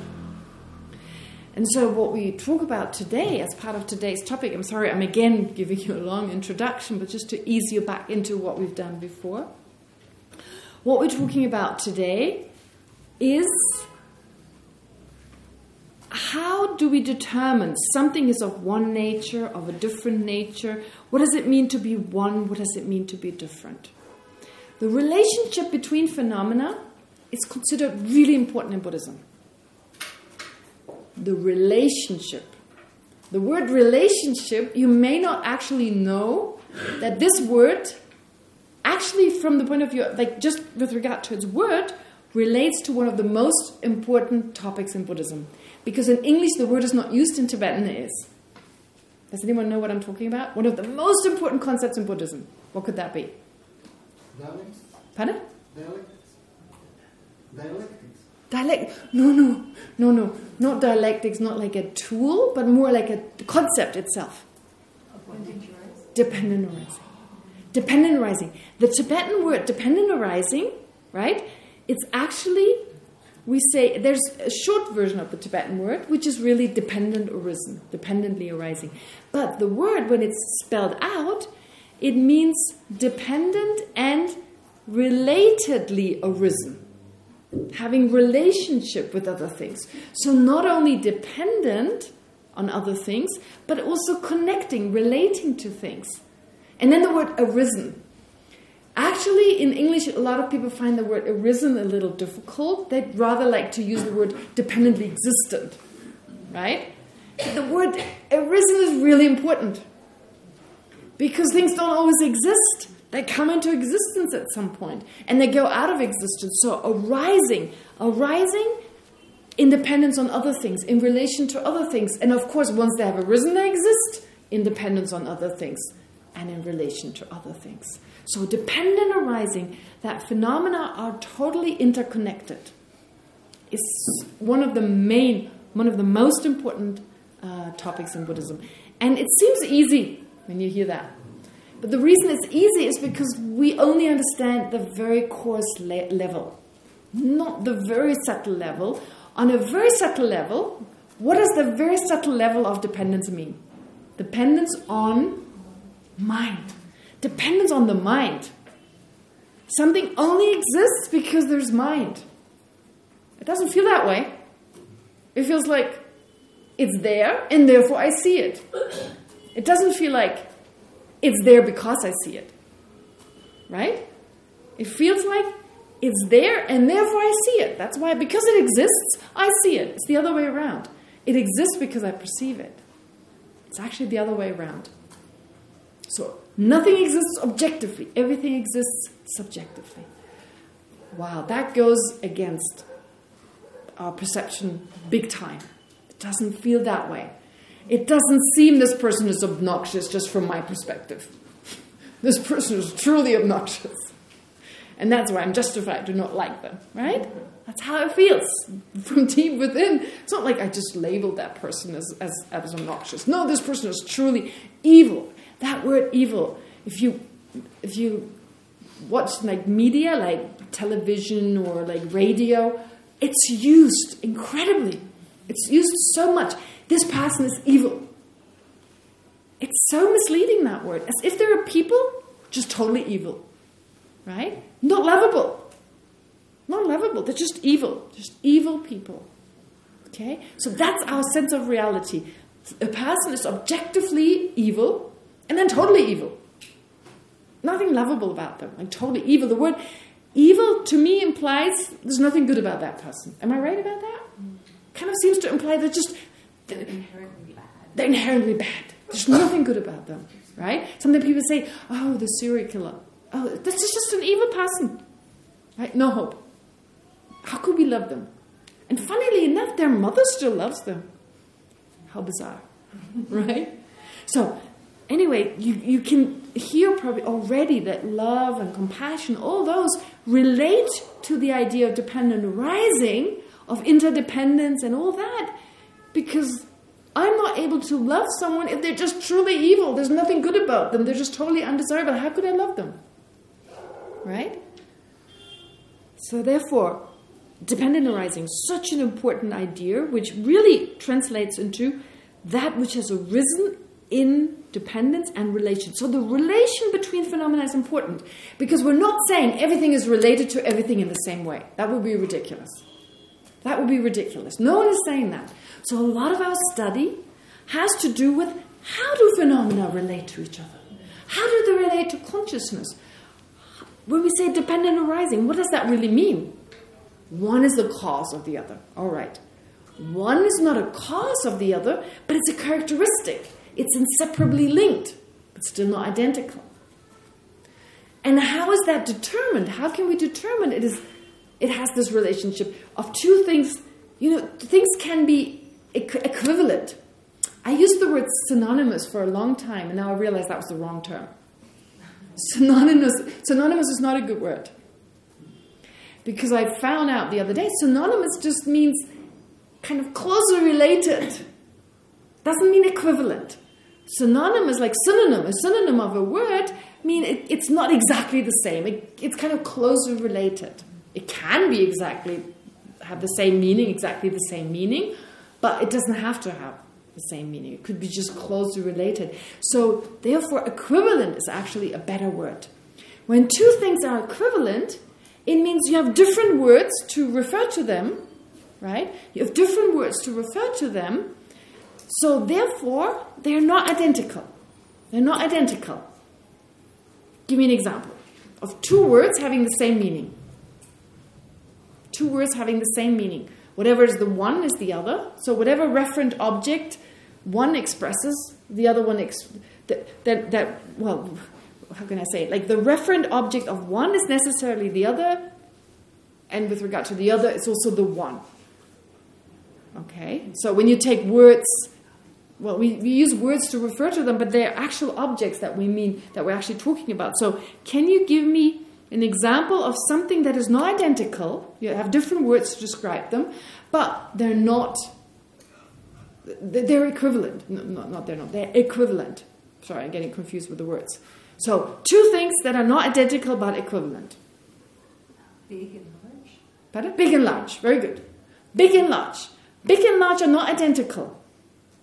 And so what we talk about today as part of today's topic, I'm sorry, I'm again giving you a long introduction, but just to ease you back into what we've done before. What we're talking about today is how do we determine something is of one nature, of a different nature? What does it mean to be one? What does it mean to be different? The relationship between phenomena is considered really important in Buddhism. The relationship. The word relationship, you may not actually know that this word, actually from the point of view, like just with regard to its word, relates to one of the most important topics in Buddhism. Because in English, the word is not used in Tibetan, it is. Does anyone know what I'm talking about? One of the most important concepts in Buddhism. What could that be? Dialects. Pardon? Dialects. Dialectics. Dialect, no, no, no, no, not dialectics, not like a tool, but more like a concept itself. Dependent arising. Dependent arising. The Tibetan word dependent arising, right? It's actually, we say, there's a short version of the Tibetan word, which is really dependent arisen, dependently arising. But the word, when it's spelled out, it means dependent and relatedly arisen having relationship with other things. So not only dependent on other things, but also connecting, relating to things. And then the word arisen. Actually, in English, a lot of people find the word arisen a little difficult. They'd rather like to use the word dependently existent, right? The word arisen is really important because things don't always exist. They come into existence at some point, and they go out of existence. So arising, arising independence on other things, in relation to other things. And of course, once they have arisen, they exist, independence on other things, and in relation to other things. So dependent arising, that phenomena are totally interconnected. Is one of the main, one of the most important uh, topics in Buddhism. And it seems easy when you hear that. But the reason it's easy is because we only understand the very coarse le level, not the very subtle level. On a very subtle level, what does the very subtle level of dependence mean? Dependence on mind. Dependence on the mind. Something only exists because there's mind. It doesn't feel that way. It feels like it's there and therefore I see it. It doesn't feel like it's there because I see it. Right? It feels like it's there and therefore I see it. That's why, because it exists, I see it. It's the other way around. It exists because I perceive it. It's actually the other way around. So, nothing exists objectively. Everything exists subjectively. Wow, that goes against our perception big time. It doesn't feel that way. It doesn't seem this person is obnoxious just from my perspective. this person is truly obnoxious. And that's why I'm justified to not like them, right? That's how it feels from deep within. It's not like I just labeled that person as, as, as obnoxious. No, this person is truly evil. That word evil, if you if you watch like media, like television or like radio, it's used incredibly. It's used so much. This person is evil. It's so misleading, that word. As if there are people just totally evil. Right? Not lovable. Not lovable. They're just evil. Just evil people. Okay? So that's our sense of reality. A person is objectively evil and then totally evil. Nothing lovable about them. Like totally evil. The word evil to me implies there's nothing good about that person. Am I right about that? Kind of seems to imply they're just they're inherently bad. They're inherently bad. There's nothing good about them, right? Sometimes people say, "Oh, the serial killer. Oh, this is just an evil person." Right? No hope. How could we love them? And funnily enough, their mother still loves them. How bizarre, right? So, anyway, you, you can hear probably already that love and compassion, all those relate to the idea of dependent arising, of interdependence and all that. Because I'm not able to love someone if they're just truly evil. There's nothing good about them. They're just totally undesirable. How could I love them? Right? So therefore, dependent arising, such an important idea, which really translates into that which has arisen in dependence and relation. So the relation between phenomena is important because we're not saying everything is related to everything in the same way. That would be ridiculous. That would be ridiculous. No one is saying that. So a lot of our study has to do with how do phenomena relate to each other? How do they relate to consciousness? When we say dependent arising, what does that really mean? One is the cause of the other. All right. One is not a cause of the other, but it's a characteristic. It's inseparably linked, but still not identical. And how is that determined? How can we determine it is it has this relationship of two things. You know, things can be equivalent. I used the word synonymous for a long time, and now I realize that was the wrong term. Synonymous, synonymous is not a good word. Because I found out the other day, synonymous just means kind of closely related. Doesn't mean equivalent. Synonymous, like synonym, a synonym of a word, mean it, it's not exactly the same. It, it's kind of closely related. It can be exactly, have the same meaning, exactly the same meaning, but it doesn't have to have the same meaning. It could be just closely related. So therefore, equivalent is actually a better word. When two things are equivalent, it means you have different words to refer to them, right? You have different words to refer to them. So therefore, they're not identical. They're not identical. Give me an example of two words having the same meaning. Two words having the same meaning. Whatever is the one is the other. So whatever referent object one expresses, the other one ex that, that that well, how can I say it? Like the referent object of one is necessarily the other, and with regard to the other, it's also the one. Okay, so when you take words, well, we, we use words to refer to them, but they're actual objects that we mean that we're actually talking about. So, can you give me an example of something that is not identical? You have different words to describe them, but they're not. They're equivalent. No, not, not they're not. They're equivalent. Sorry, I'm getting confused with the words. So, two things that are not identical but equivalent. Big and large. Pardon? Big and large. Very good. Big and large. Big and large are not identical.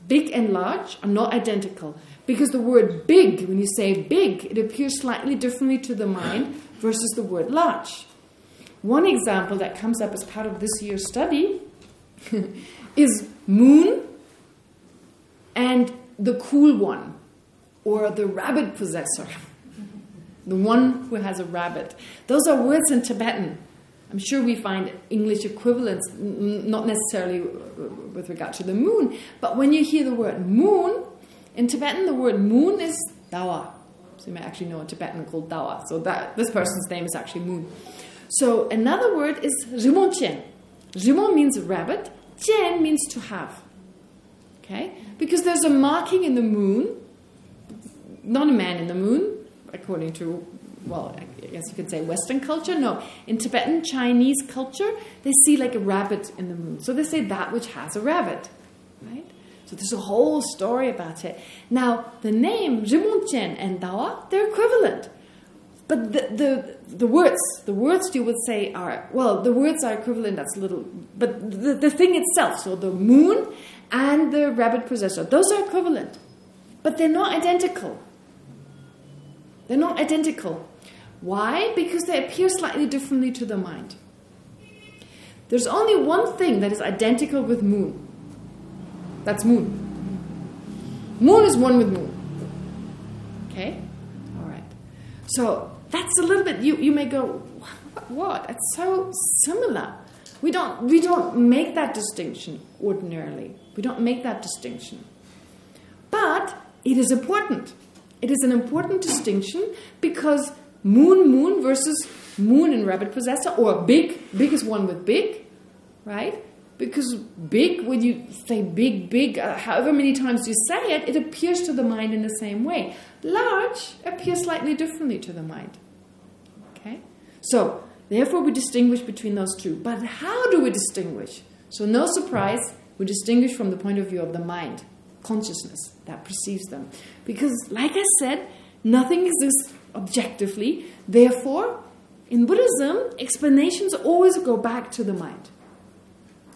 Big and large are not identical. Because the word big, when you say big, it appears slightly differently to the mind versus the word large. One example that comes up as part of this year's study is moon and the cool one, or the rabbit possessor, the one who has a rabbit. Those are words in Tibetan. I'm sure we find English equivalents, not necessarily with regard to the moon, but when you hear the word moon, in Tibetan the word moon is dawa. So you may actually know a Tibetan called dawa. So that this person's name is actually moon. So another word is rimon chen. Rimon means rabbit, chen means to have. Okay? Because there's a marking in the moon, not a man in the moon, according to well, I guess you could say Western culture. No, in Tibetan Chinese culture, they see like a rabbit in the moon. So they say that which has a rabbit, right? So there's a whole story about it. Now, the name Rimunchen and Dawa, they're equivalent. But the, the, the words, the words you would say are, well, the words are equivalent, that's little, but the, the thing itself, so the moon and the rabbit possessor, those are equivalent. But they're not identical. They're not identical. Why? Because they appear slightly differently to the mind. There's only one thing that is identical with moon. That's moon. Moon is one with moon. Okay? All right. So that's a little bit, you, you may go, what? It's so similar. We don't, we don't make that distinction ordinarily. We don't make that distinction. But it is important. It is an important distinction because moon, moon versus moon and rabbit possessor, or big, big is one with big, right? Because big, when you say big, big, uh, however many times you say it, it appears to the mind in the same way. Large appears slightly differently to the mind. Okay? So, therefore we distinguish between those two. But how do we distinguish? So no surprise, we distinguish from the point of view of the mind, consciousness that perceives them. Because, like I said, nothing exists objectively. Therefore, in Buddhism, explanations always go back to the mind.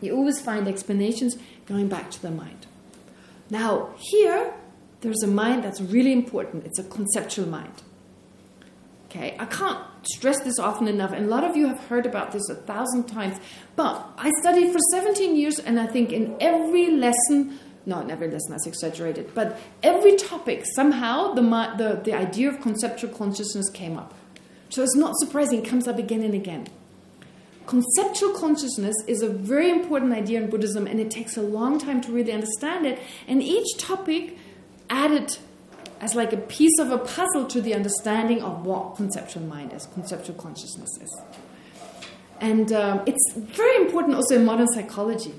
You always find explanations going back to the mind. Now, here, there's a mind that's really important. It's a conceptual mind. Okay, I can't stress this often enough, and a lot of you have heard about this a thousand times, but I studied for 17 years, and I think in every lesson no, never lesson, that's exaggerated. But every topic, somehow, the, the, the idea of conceptual consciousness came up. So it's not surprising, it comes up again and again. Conceptual consciousness is a very important idea in Buddhism, and it takes a long time to really understand it. And each topic added as like a piece of a puzzle to the understanding of what conceptual mind is, conceptual consciousness is. And um, it's very important also in modern psychology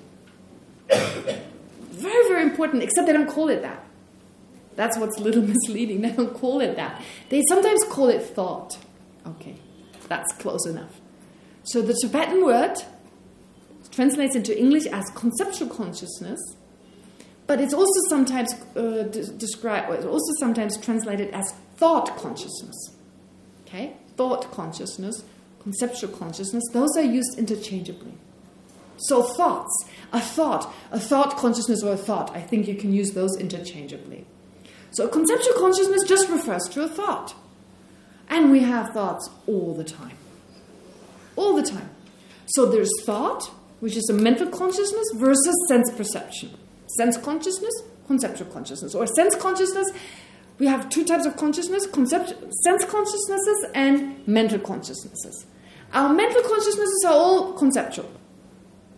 very, very important, except they don't call it that. That's what's a little misleading. They don't call it that. They sometimes call it thought. Okay, that's close enough. So the Tibetan word translates into English as conceptual consciousness, but it's also sometimes uh, described, it's also sometimes translated as thought consciousness. Okay, thought consciousness, conceptual consciousness, those are used interchangeably. So thoughts, a thought, a thought consciousness or a thought, I think you can use those interchangeably. So a conceptual consciousness just refers to a thought. And we have thoughts all the time. All the time. So there's thought, which is a mental consciousness, versus sense perception. Sense consciousness, conceptual consciousness. Or sense consciousness, we have two types of consciousness, concept, sense consciousnesses and mental consciousnesses. Our mental consciousnesses are all conceptual.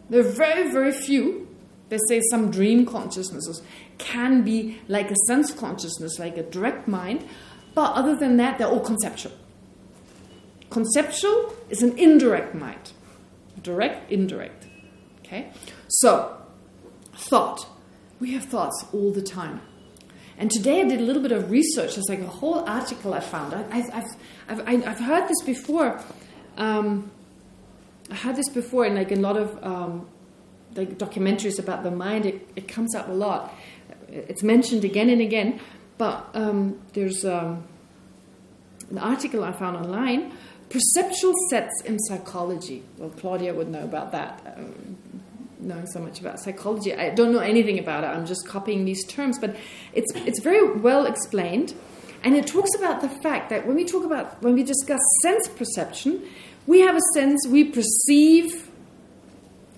There are very, very few. They say some dream consciousnesses can be like a sense consciousness, like a direct mind. But other than that, they're all conceptual. Conceptual is an indirect mind. Direct, indirect. Okay? So, thought. We have thoughts all the time. And today I did a little bit of research. There's like a whole article I found. I, have I've, I've heard this before. Um, I had this before in like a lot of um, like documentaries about the mind. It, it, comes up a lot. It's mentioned again and again. But um, there's um, an article I found online, perceptual sets in psychology. Well, Claudia would know about that, um, knowing so much about psychology. I don't know anything about it. I'm just copying these terms, but it's it's very well explained, and it talks about the fact that when we talk about when we discuss sense perception, we have a sense, we perceive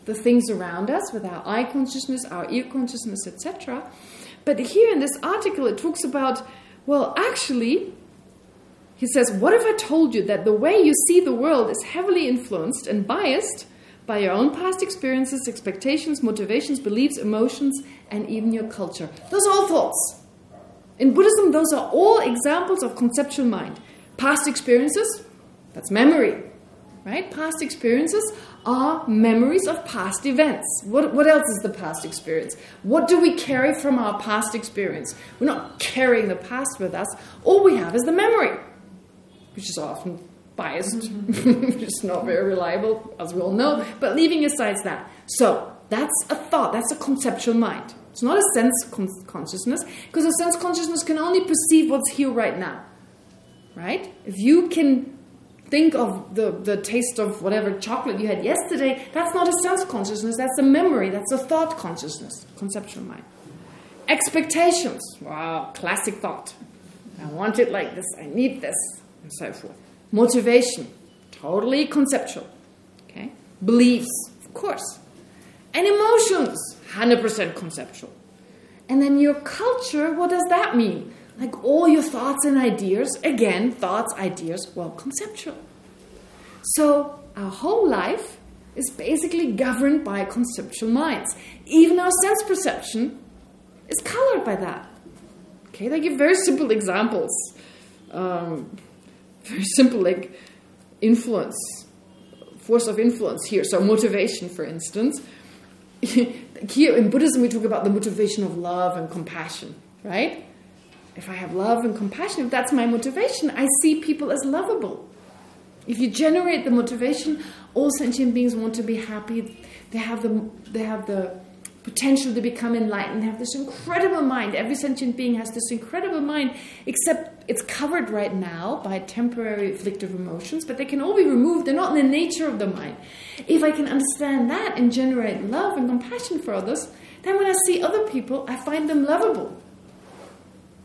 the things around us with our eye consciousness, our ear consciousness, etc. But here in this article, it talks about, well, actually, he says, what if I told you that the way you see the world is heavily influenced and biased by your own past experiences, expectations, motivations, beliefs, emotions, and even your culture? Those are all thoughts. In Buddhism, those are all examples of conceptual mind. Past experiences, that's memory right? Past experiences are memories of past events. What, what else is the past experience? What do we carry from our past experience? We're not carrying the past with us. All we have is the memory, which is often biased, which is not very reliable, as we all know. But leaving aside that. So, that's a thought. That's a conceptual mind. It's not a sense con consciousness, because a sense consciousness can only perceive what's here right now. Right? If you can think of the, the taste of whatever chocolate you had yesterday, that's not a sense consciousness, that's a memory, that's a thought consciousness, conceptual mind. Expectations, wow, classic thought. I want it like this, I need this, and so forth. Motivation, totally conceptual. Okay? Beliefs, of course. And emotions, 100% conceptual. And then your culture, what does that mean? Like all your thoughts and ideas, again, thoughts, ideas, well, conceptual. So our whole life is basically governed by conceptual minds. Even our sense perception is colored by that. Okay, they give very simple examples. Um, very simple, like influence, force of influence here. So motivation, for instance. here in Buddhism, we talk about the motivation of love and compassion, right? If I have love and compassion, if that's my motivation, I see people as lovable. If you generate the motivation, all sentient beings want to be happy. They have the they have the potential to become enlightened. They have this incredible mind. Every sentient being has this incredible mind, except it's covered right now by temporary afflictive emotions, but they can all be removed. They're not in the nature of the mind. If I can understand that and generate love and compassion for others, then when I see other people, I find them lovable.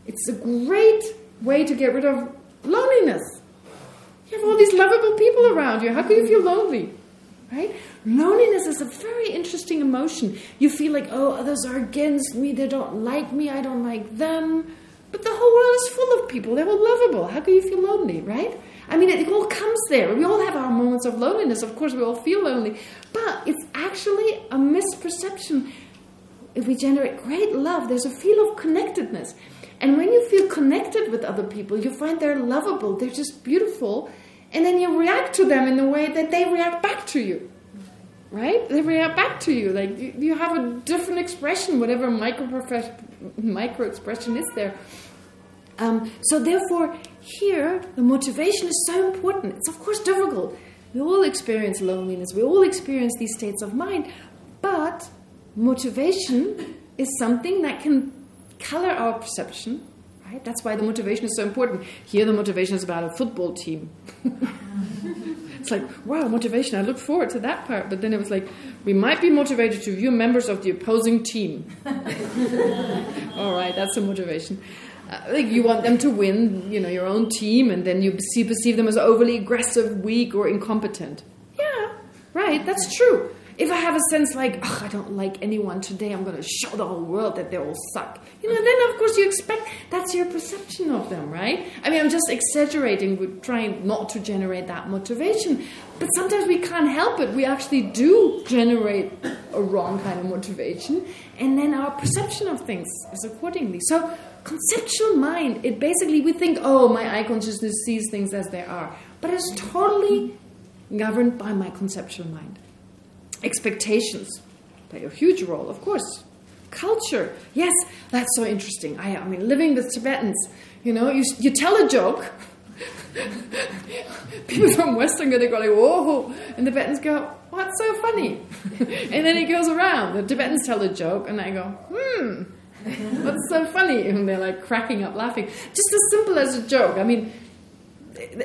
It's a great way to get rid of loneliness. You have all these lovable people around you. How can you feel lonely? Right? Loneliness is a very interesting emotion. You feel like, oh, others are against me. They don't like me. I don't like them. But the whole world is full of people. They're all lovable. How can you feel lonely, right? I mean, it all comes there. We all have our moments of loneliness. Of course, we all feel lonely. But it's actually a misperception. If we generate great love, there's a feel of connectedness. And when you feel connected with other people, you find they're lovable, they're just beautiful, and then you react to them in the way that they react back to you. Right? They react back to you. Like you, you have a different expression, whatever micro micro expression is there. Um, so therefore, here the motivation is so important. It's of course difficult. We all experience loneliness. We all experience these states of mind. But motivation is something that can color our perception. Right? That's why the motivation is so important. Here the motivation is about a football team. it's like, wow, motivation. I look forward to that part. But then it was like, we might be motivated to view members of the opposing team. All right, that's the motivation. Uh, like you want them to win, you know, your own team, and then you see, perceive them as overly aggressive, weak, or incompetent. Yeah, right, that's true. If I have a sense like, I don't like anyone today, I'm going to show the whole world that they all suck. You know, then of course you expect that's your perception of them, right? I mean, I'm just exaggerating, we're trying not to generate that motivation. But sometimes we can't help it. We actually do generate a wrong kind of motivation, and then our perception of things is accordingly. So, conceptual mind, it basically, we think, oh, my eye consciousness sees things as they are. But it's totally governed by my conceptual mind expectations play a huge role, of course. Culture, yes, that's so interesting. I, I mean, living with Tibetans, you know, you, you tell a joke, people from Western going to go like, whoa, and the Tibetans go, what's so funny? and then it goes around. The Tibetans tell a joke, and I go, hmm, what's so funny? And they're like cracking up laughing. Just as simple as a joke. I mean,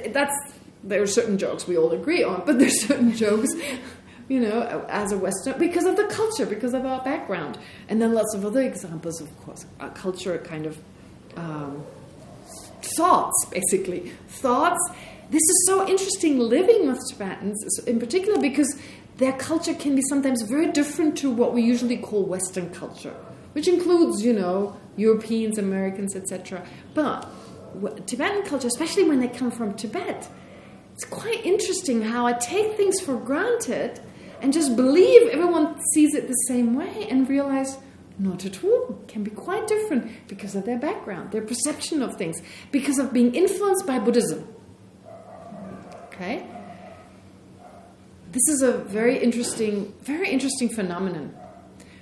that's there are certain jokes we all agree on, but there's certain jokes you know, as a Western, because of the culture, because of our background. And then lots of other examples, of course. Our culture kind of um, thoughts, basically. Thoughts. This is so interesting living with Tibetans, in particular, because their culture can be sometimes very different to what we usually call Western culture, which includes, you know, Europeans, Americans, etc. But Tibetan culture, especially when they come from Tibet, it's quite interesting how I take things for granted and just believe everyone sees it the same way and realize not at all. Can be quite different because of their background, their perception of things, because of being influenced by Buddhism. Okay? This is a very interesting, very interesting phenomenon.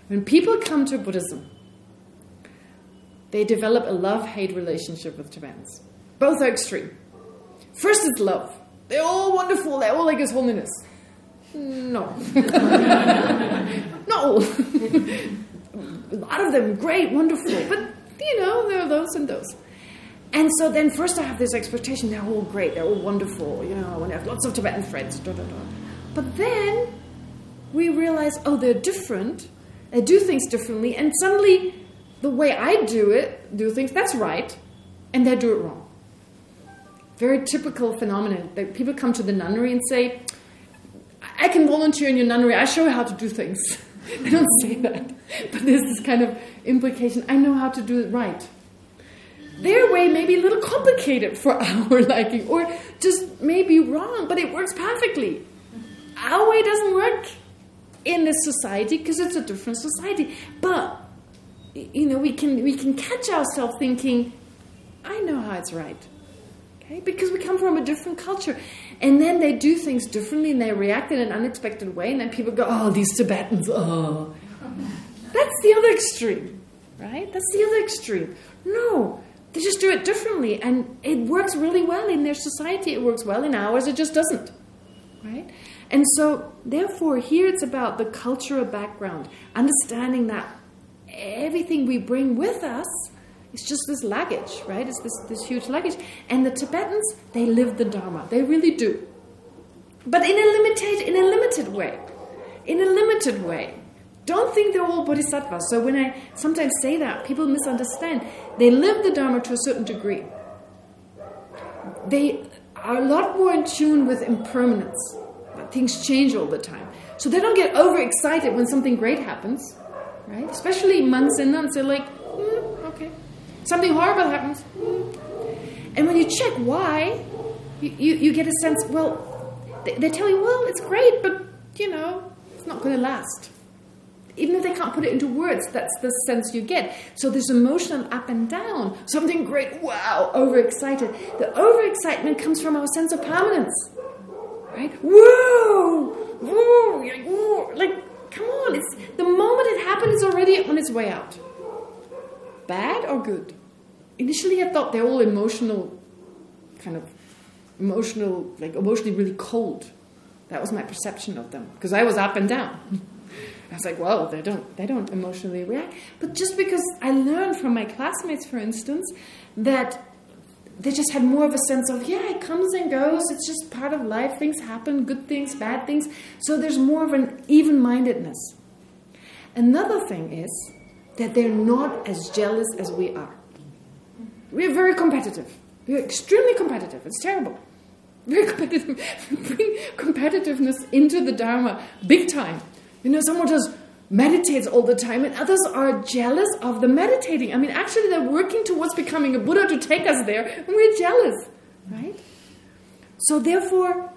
When people come to Buddhism, they develop a love-hate relationship with Tibetans. Both are extreme. First is love. They're all wonderful. They're all like His Holiness. No. no. a lot of them, great, wonderful. But, you know, there are those and those. And so then first I have this expectation, they're all great, they're all wonderful, you know, and I have lots of Tibetan friends, da, da, da. But then we realize, oh, they're different, they do things differently, and suddenly the way I do it, do things, that's right, and they do it wrong. Very typical phenomenon that people come to the nunnery and say, I can volunteer in your nunnery. I show you how to do things. I don't say that. But there's this kind of implication. I know how to do it right. Their way may be a little complicated for our liking or just maybe wrong, but it works perfectly. Our way doesn't work in this society because it's a different society. But, you know, we can, we can catch ourselves thinking, I know how it's right. Okay? Because we come from a different culture. And then they do things differently and they react in an unexpected way. And then people go, oh, these Tibetans, oh. That's the other extreme, right? That's the other extreme. No, they just do it differently. And it works really well in their society. It works well in ours. It just doesn't, right? And so, therefore, here it's about the cultural background, understanding that everything we bring with us it's just this luggage, right? It's this, this huge luggage. And the Tibetans, they live the Dharma. They really do. But in a limited, in a limited way. In a limited way. Don't think they're all bodhisattvas. So when I sometimes say that, people misunderstand. They live the Dharma to a certain degree. They are a lot more in tune with impermanence. Things change all the time. So they don't get overexcited when something great happens. Right? Especially monks and nuns, they're like, mm, okay. Something horrible happens. And when you check why, you, you, you get a sense, well, they, they, tell you, well, it's great, but, you know, it's not going to last. Even if they can't put it into words, that's the sense you get. So there's emotional up and down. Something great, wow, overexcited. The overexcitement comes from our sense of permanence. Right? Like, whoa! like come on, it's the moment it happens, it's already on its way out. Bad or good? initially I thought they're all emotional, kind of emotional, like emotionally really cold. That was my perception of them because I was up and down. I was like, well, they don't, they don't emotionally react. But just because I learned from my classmates, for instance, that they just had more of a sense of, yeah, it comes and goes. It's just part of life. Things happen, good things, bad things. So there's more of an even-mindedness. Another thing is that they're not as jealous as we are. We're very competitive. We're extremely competitive. It's terrible. Very competitive. Bring competitiveness into the Dharma big time. You know, someone just meditates all the time and others are jealous of the meditating. I mean, actually they're working towards becoming a Buddha to take us there and we're jealous, right? So therefore,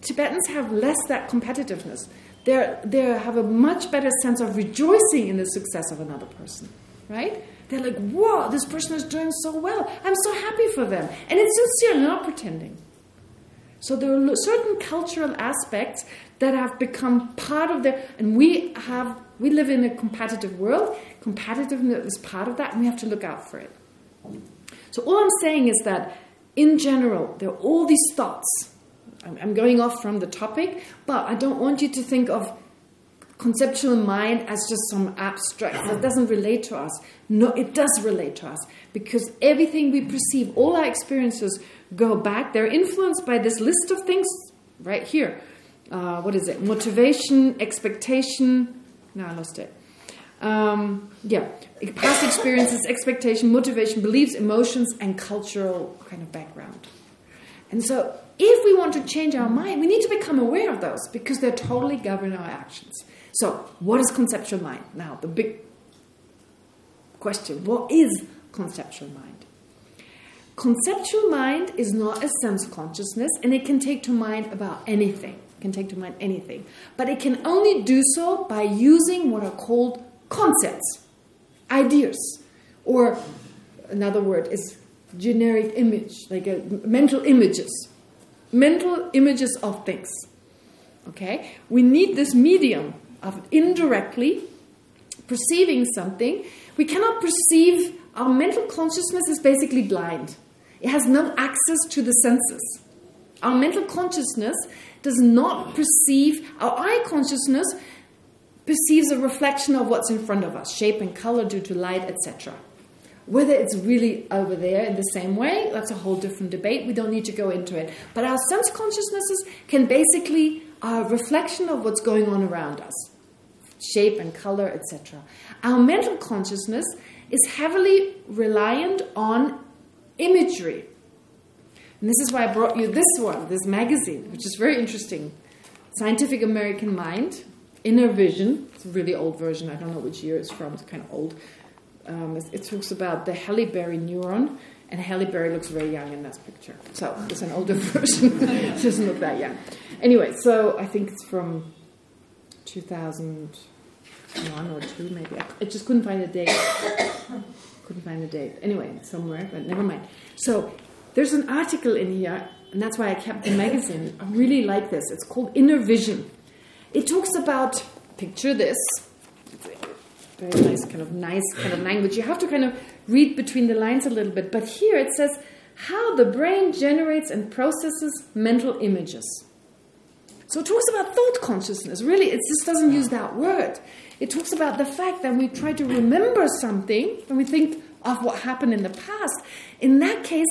Tibetans have less that competitiveness. They they have a much better sense of rejoicing in the success of another person, right? They're like, whoa, this person is doing so well. I'm so happy for them. And it's sincere, not pretending. So there are certain cultural aspects that have become part of the, and we have, we live in a competitive world. Competitiveness is part of that, and we have to look out for it. So all I'm saying is that, in general, there are all these thoughts. I'm going off from the topic, but I don't want you to think of conceptual mind as just some abstract that doesn't relate to us. No, it does relate to us because everything we perceive, all our experiences go back. They're influenced by this list of things right here. Uh, what is it? Motivation, expectation. No, I lost it. Um, yeah, past experiences, expectation, motivation, beliefs, emotions, and cultural kind of background. And so, if we want to change our mind, we need to become aware of those because they're totally govern our actions. So, what is conceptual mind? Now, the big question what is conceptual mind? Conceptual mind is not a sense consciousness and it can take to mind about anything. It can take to mind anything. But it can only do so by using what are called concepts, ideas, or another word is generic image, like uh, a, mental images. Mental images of things. Okay? We need this medium of indirectly perceiving something. We cannot perceive, our mental consciousness is basically blind. It has no access to the senses. Our mental consciousness does not perceive, our eye consciousness perceives a reflection of what's in front of us, shape and color due to light, etc. Whether it's really over there in the same way, that's a whole different debate. We don't need to go into it. But our sense consciousnesses can basically are a reflection of what's going on around us. Shape and color, etc. Our mental consciousness is heavily reliant on imagery. And this is why I brought you this one, this magazine, which is very interesting. Scientific American Mind, Inner Vision. It's a really old version. I don't know which year it's from. It's kind of old. Um, it, it, talks about the Halle Berry neuron. And Halle Berry looks very young in that picture. So it's an older version. she doesn't look that young. Anyway, so I think it's from 2001 or 2 maybe. I, I just couldn't find the date couldn't find the date. Anyway, somewhere, but never mind. So there's an article in here, and that's why I kept the magazine. I really like this. It's called Inner Vision. It talks about, picture this, very nice kind of nice kind of language. You have to kind of read between the lines a little bit. But here it says how the brain generates and processes mental images. So it talks about thought consciousness. Really, it just doesn't use that word. It talks about the fact that we try to remember something when we think of what happened in the past. In that case,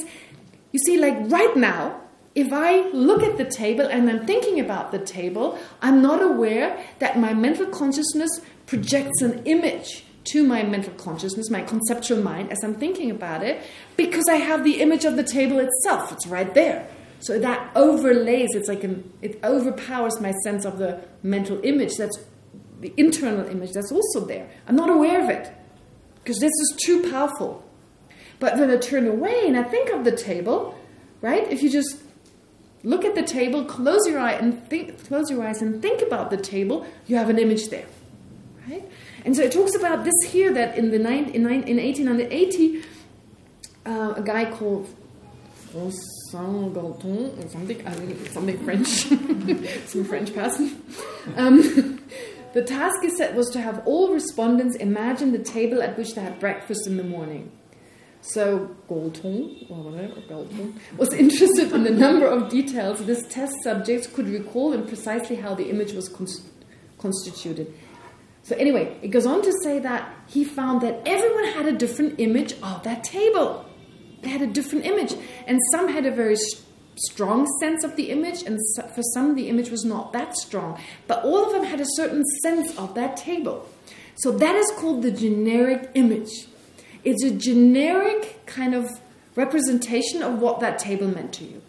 you see, like right now, if I look at the table and I'm thinking about the table, I'm not aware that my mental consciousness projects an image to my mental consciousness, my conceptual mind, as I'm thinking about it, because I have the image of the table itself. It's right there. So that overlays, it's like an, it overpowers my sense of the mental image that's the internal image that's also there. I'm not aware of it because this is too powerful. But when I turn away and I think of the table, right? If you just look at the table, close your eye and think, close your eyes and think about the table, you have an image there, right? And so it talks about this here that in the nine, in, nine, in 1880, uh, a guy called Vincent Galton or something, I mean, something French, some French person. Um, the task he set was to have all respondents imagine the table at which they had breakfast in the morning. So Galton, or whatever, Galton, was interested in the number of details this test subject could recall and precisely how the image was cons constituted. So anyway, it goes on to say that he found that everyone had a different image of that table. They had a different image. And some had a very strong sense of the image, and for some the image was not that strong. But all of them had a certain sense of that table. So that is called the generic image. It's a generic kind of representation of what that table meant to you.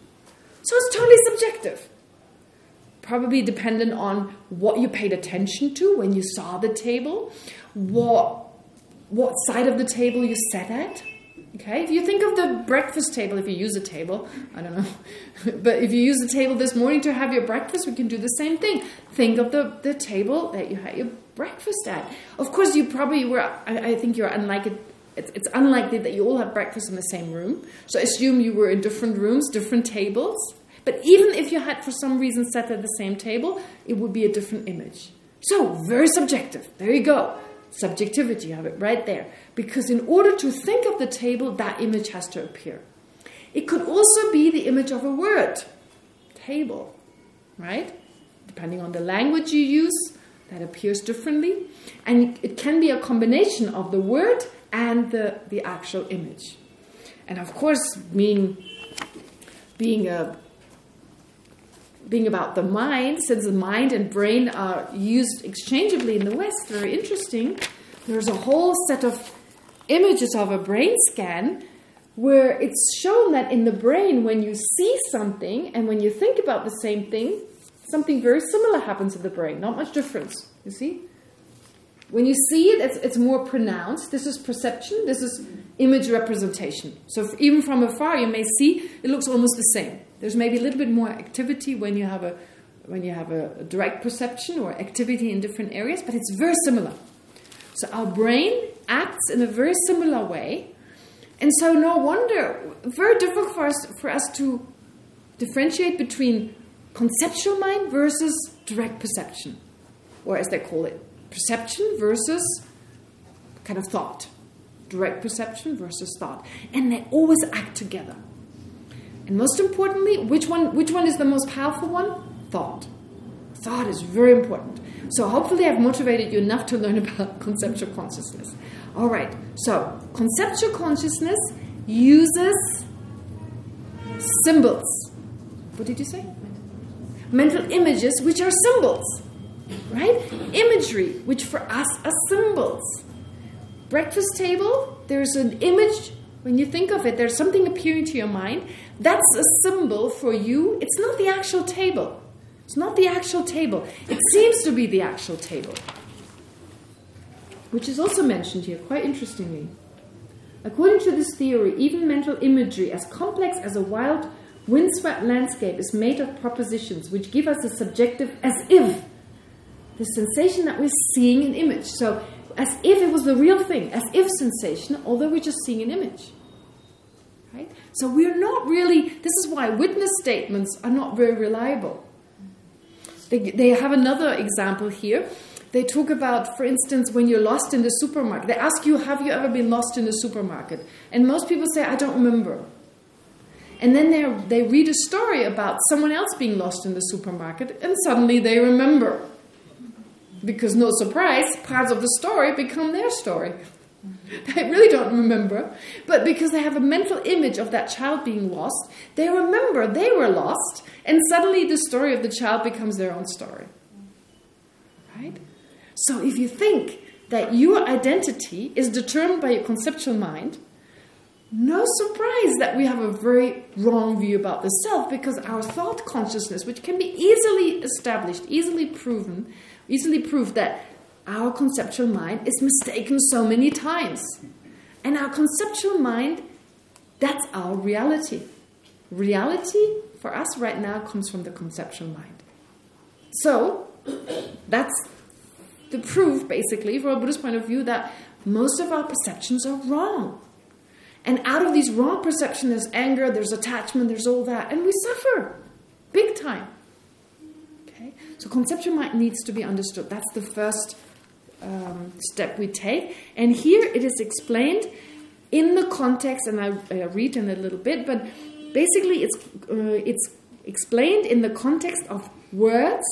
So it's totally subjective. Probably dependent on what you paid attention to when you saw the table, what what side of the table you sat at. Okay, if you think of the breakfast table, if you use a table, I don't know, but if you use the table this morning to have your breakfast, we can do the same thing. Think of the, the table that you had your breakfast at. Of course, you probably were, I, I think you're unlike it's, it's unlikely that you all have breakfast in the same room. So assume you were in different rooms, different tables. But even if you had, for some reason, sat at the same table, it would be a different image. So, very subjective. There you go. Subjectivity, you have it right there. Because in order to think of the table, that image has to appear. It could also be the image of a word. Table, right? Depending on the language you use, that appears differently. And it can be a combination of the word and the, the actual image. And of course, being, being, a, being about the mind, since the mind and brain are used exchangeably in the West, very interesting, there's a whole set of images of a brain scan where it's shown that in the brain, when you see something and when you think about the same thing, something very similar happens in the brain. Not much difference, you see? When you see it, it's, it's more pronounced. This is perception. This is image representation. So even from afar, you may see it looks almost the same. There's maybe a little bit more activity when you have a when you have a, a direct perception or activity in different areas, but it's very similar. So our brain acts in a very similar way, and so no wonder very difficult for us for us to differentiate between conceptual mind versus direct perception, or as they call it, perception versus kind of thought. Direct perception versus thought. And they always act together. And most importantly, which one, which one is the most powerful one? Thought. Thought is very important. So hopefully I've motivated you enough to learn about conceptual consciousness. All right, so conceptual consciousness uses symbols. What did you say? Mental images, which are symbols right? Imagery, which for us are symbols. Breakfast table, there's an image. When you think of it, there's something appearing to your mind. That's a symbol for you. It's not the actual table. It's not the actual table. It seems to be the actual table. Which is also mentioned here, quite interestingly. According to this theory, even mental imagery, as complex as a wild, windswept landscape, is made of propositions which give us a subjective as if the sensation that we're seeing an image. So as if it was the real thing, as if sensation, although we're just seeing an image. Right? So we're not really, this is why witness statements are not very reliable. They, they have another example here. They talk about, for instance, when you're lost in the supermarket. They ask you, have you ever been lost in the supermarket? And most people say, I don't remember. And then they they read a story about someone else being lost in the supermarket, and suddenly they remember because no surprise, parts of the story become their story. They really don't remember. But because they have a mental image of that child being lost, they remember they were lost, and suddenly the story of the child becomes their own story. Right? So if you think that your identity is determined by your conceptual mind, no surprise that we have a very wrong view about the self because our thought consciousness, which can be easily established, easily proven, easily proved that our conceptual mind is mistaken so many times. And our conceptual mind, that's our reality. Reality for us right now comes from the conceptual mind. So, that's the proof, basically, from a Buddhist point of view, that most of our perceptions are wrong. And out of these wrong perceptions, there's anger, there's attachment, there's all that. And we suffer big time. So conceptual mind needs to be understood. That's the first um, step we take. And here it is explained in the context, and I, read in a little bit, but basically it's uh, it's explained in the context of words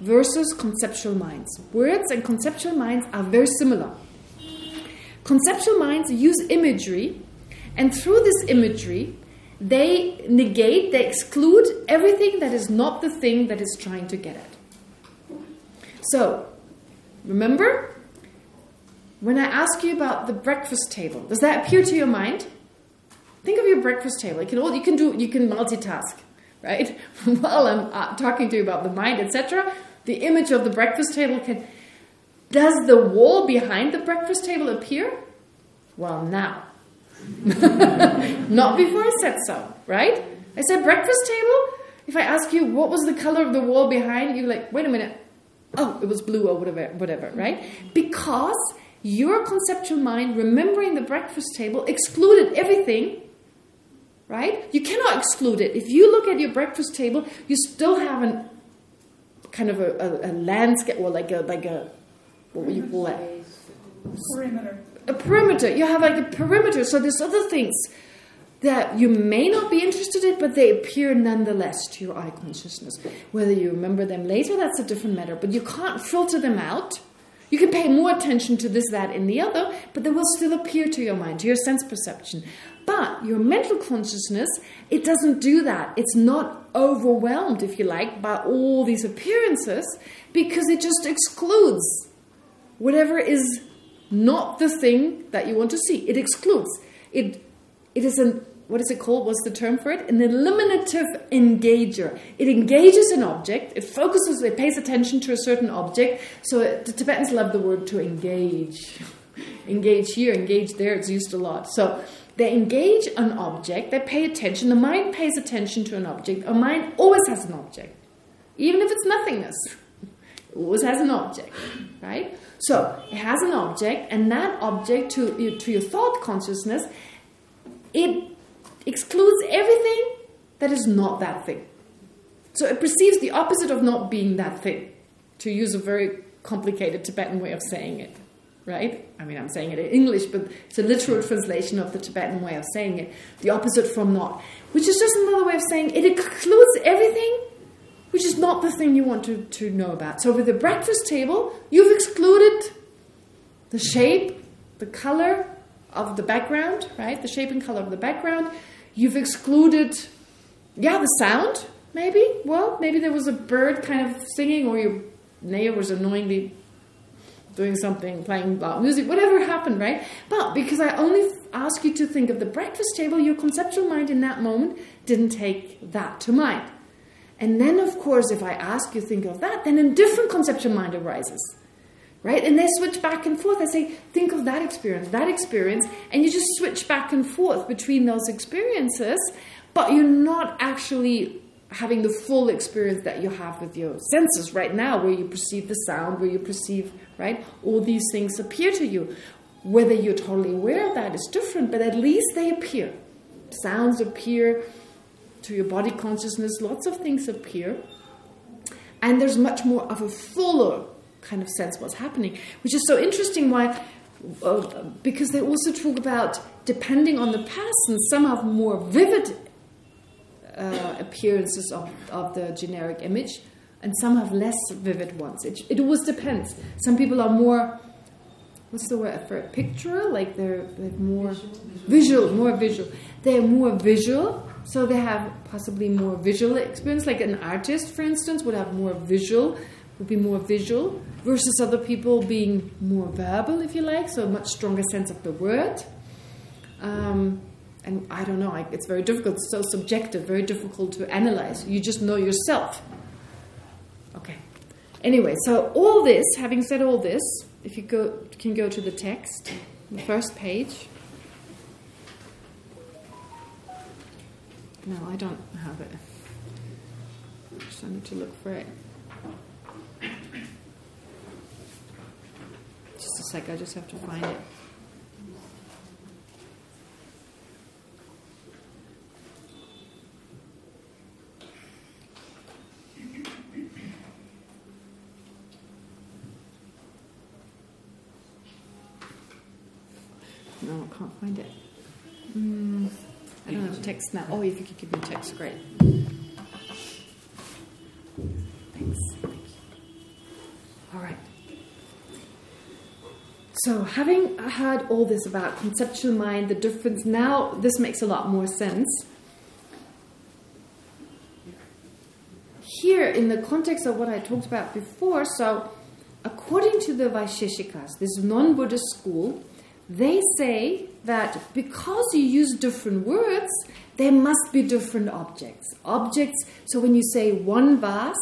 versus conceptual minds. Words and conceptual minds are very similar. Conceptual minds use imagery, and through this imagery, they negate, they exclude everything that is not the thing that is trying to get at. So, remember, when I ask you about the breakfast table, does that appear to your mind? Think of your breakfast table. You can all, you can do you can multitask, right? While I'm uh, talking to you about the mind, etc. The image of the breakfast table can. Does the wall behind the breakfast table appear? Well, now. Not before I said so, right? I said breakfast table. If I ask you what was the color of the wall behind, you're like, wait a minute. Oh, it was blue or whatever, whatever, right? Because your conceptual mind, remembering the breakfast table, excluded everything right? You cannot exclude it. If you look at your breakfast table, you still have an kind of a, a, a landscape, or like a like a what would you call that? Perimeter. A perimeter. You have like a perimeter. So there's other things that you may not be interested in, but they appear nonetheless to your eye consciousness. Whether you remember them later, that's a different matter. But you can't filter them out. You can pay more attention to this, that, and the other, but they will still appear to your mind, to your sense perception. But your mental consciousness, it doesn't do that. It's not overwhelmed, if you like, by all these appearances because it just excludes whatever is not the thing that you want to see. It excludes. It, it is an, what is it called? What's the term for it? An eliminative engager. It engages an object. It focuses, it pays attention to a certain object. So it, the Tibetans love the word to engage. engage here, engage there, it's used a lot. So they engage an object, they pay attention, the mind pays attention to an object. A mind always has an object, even if it's nothingness. It always has an object, right? So it has an object, and that object to, to your thought consciousness, it excludes everything that is not that thing. So it perceives the opposite of not being that thing, to use a very complicated Tibetan way of saying it right? I mean, I'm saying it in English, but it's a literal translation of the Tibetan way of saying it. The opposite from not, which is just another way of saying it excludes everything which is not the thing you want to, to know about. So with the breakfast table, you've excluded the shape, the color of the background, right? The shape and color of the background. You've excluded, yeah, the sound, maybe. Well, maybe there was a bird kind of singing or your neighbor was annoyingly doing something, playing loud music, whatever happened, right? But because I only ask you to think of the breakfast table, your conceptual mind in that moment didn't take that to mind. And then, of course, if I ask you think of that, then a different conceptual mind arises, right? And they switch back and forth. I say, think of that experience, that experience, and you just switch back and forth between those experiences, but you're not actually having the full experience that you have with your senses right now, where you perceive the sound, where you perceive, right? All these things appear to you. Whether you're totally aware of that is different, but at least they appear. Sounds appear to your body consciousness, lots of things appear. And there's much more of a fuller kind of sense what's happening, which is so interesting why uh, because they also talk about depending on the person, some have more vivid uh, appearances of, of the generic image, and some have less vivid ones. It, it always depends. Some people are more, what's the word for it? Pictorial, like they're, they're more visual, visual, more visual. They're more visual, so they have possibly more visual experience. Like an artist, for instance, would have more visual, would be more visual, versus other people being more verbal, if you like, so a much stronger sense of the word. Um, and I don't know, it's very difficult, it's so subjective, very difficult to analyze. You just know yourself. Okay. Anyway, so all this, having said all this, if you go can go to the text, the first page. No, I don't have it. Just I need to look for it. Just a sec, I just have to find it. No, I can't find it. Mm, I don't have text now. Oh, if you could give me a text, great. Thanks. All right. So, having heard all this about conceptual mind, the difference, now this makes a lot more sense. Here, in the context of what I talked about before, so according to the Vaisheshikas, this non-Buddhist school, they say that because you use different words, there must be different objects. Objects, so when you say one vase,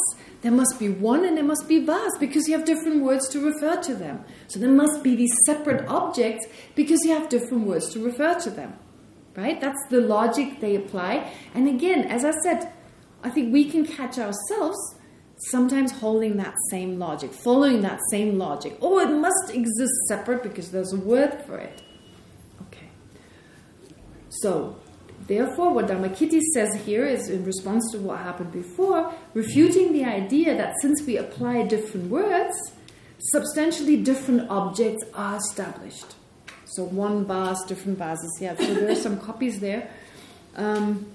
there must be one and there must be vase because you have different words to refer to them. So there must be these separate objects because you have different words to refer to them. Right? That's the logic they apply. And again, as I said, I think we can catch ourselves sometimes holding that same logic, following that same logic. Oh, it must exist separate because there's a word for it. Okay. So, therefore, what Dharmakirti says here is in response to what happened before, refuting the idea that since we apply different words, substantially different objects are established. So one vase, different vases. Yeah, so there are some copies there. Um,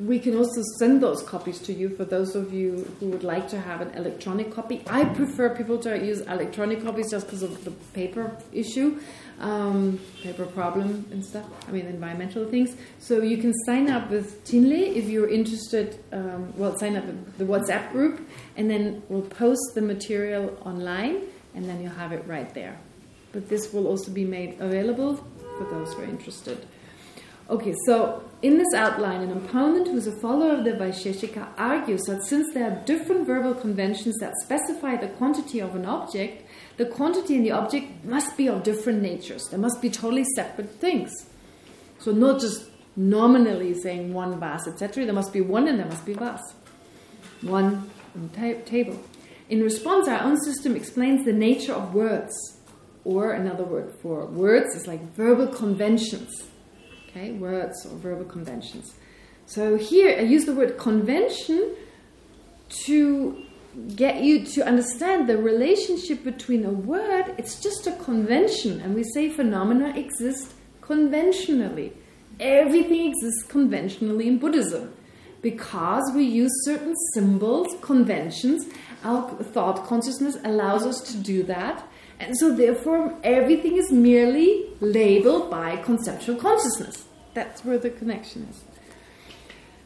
we can also send those copies to you for those of you who would like to have an electronic copy. I prefer people to use electronic copies just because of the paper issue, um, paper problem and stuff. I mean, environmental things. So you can sign up with Tinle if you're interested. Um, well, sign up with the WhatsApp group, and then we'll post the material online, and then you'll have it right there. But this will also be made available for those who are interested. Okay, so in this outline, an opponent who is a follower of the Vaisheshika argues that since there are different verbal conventions that specify the quantity of an object, the quantity in the object must be of different natures. There must be totally separate things. So not just nominally saying one vase, etc. There must be one and there must be vase. One table. In response, our own system explains the nature of words. Or another word for words is like verbal conventions okay, words or verbal conventions. So here I use the word convention to get you to understand the relationship between a word. It's just a convention, and we say phenomena exist conventionally. Everything exists conventionally in Buddhism because we use certain symbols, conventions. Our thought consciousness allows us to do that. And so therefore, everything is merely labeled by conceptual consciousness. That's where the connection is.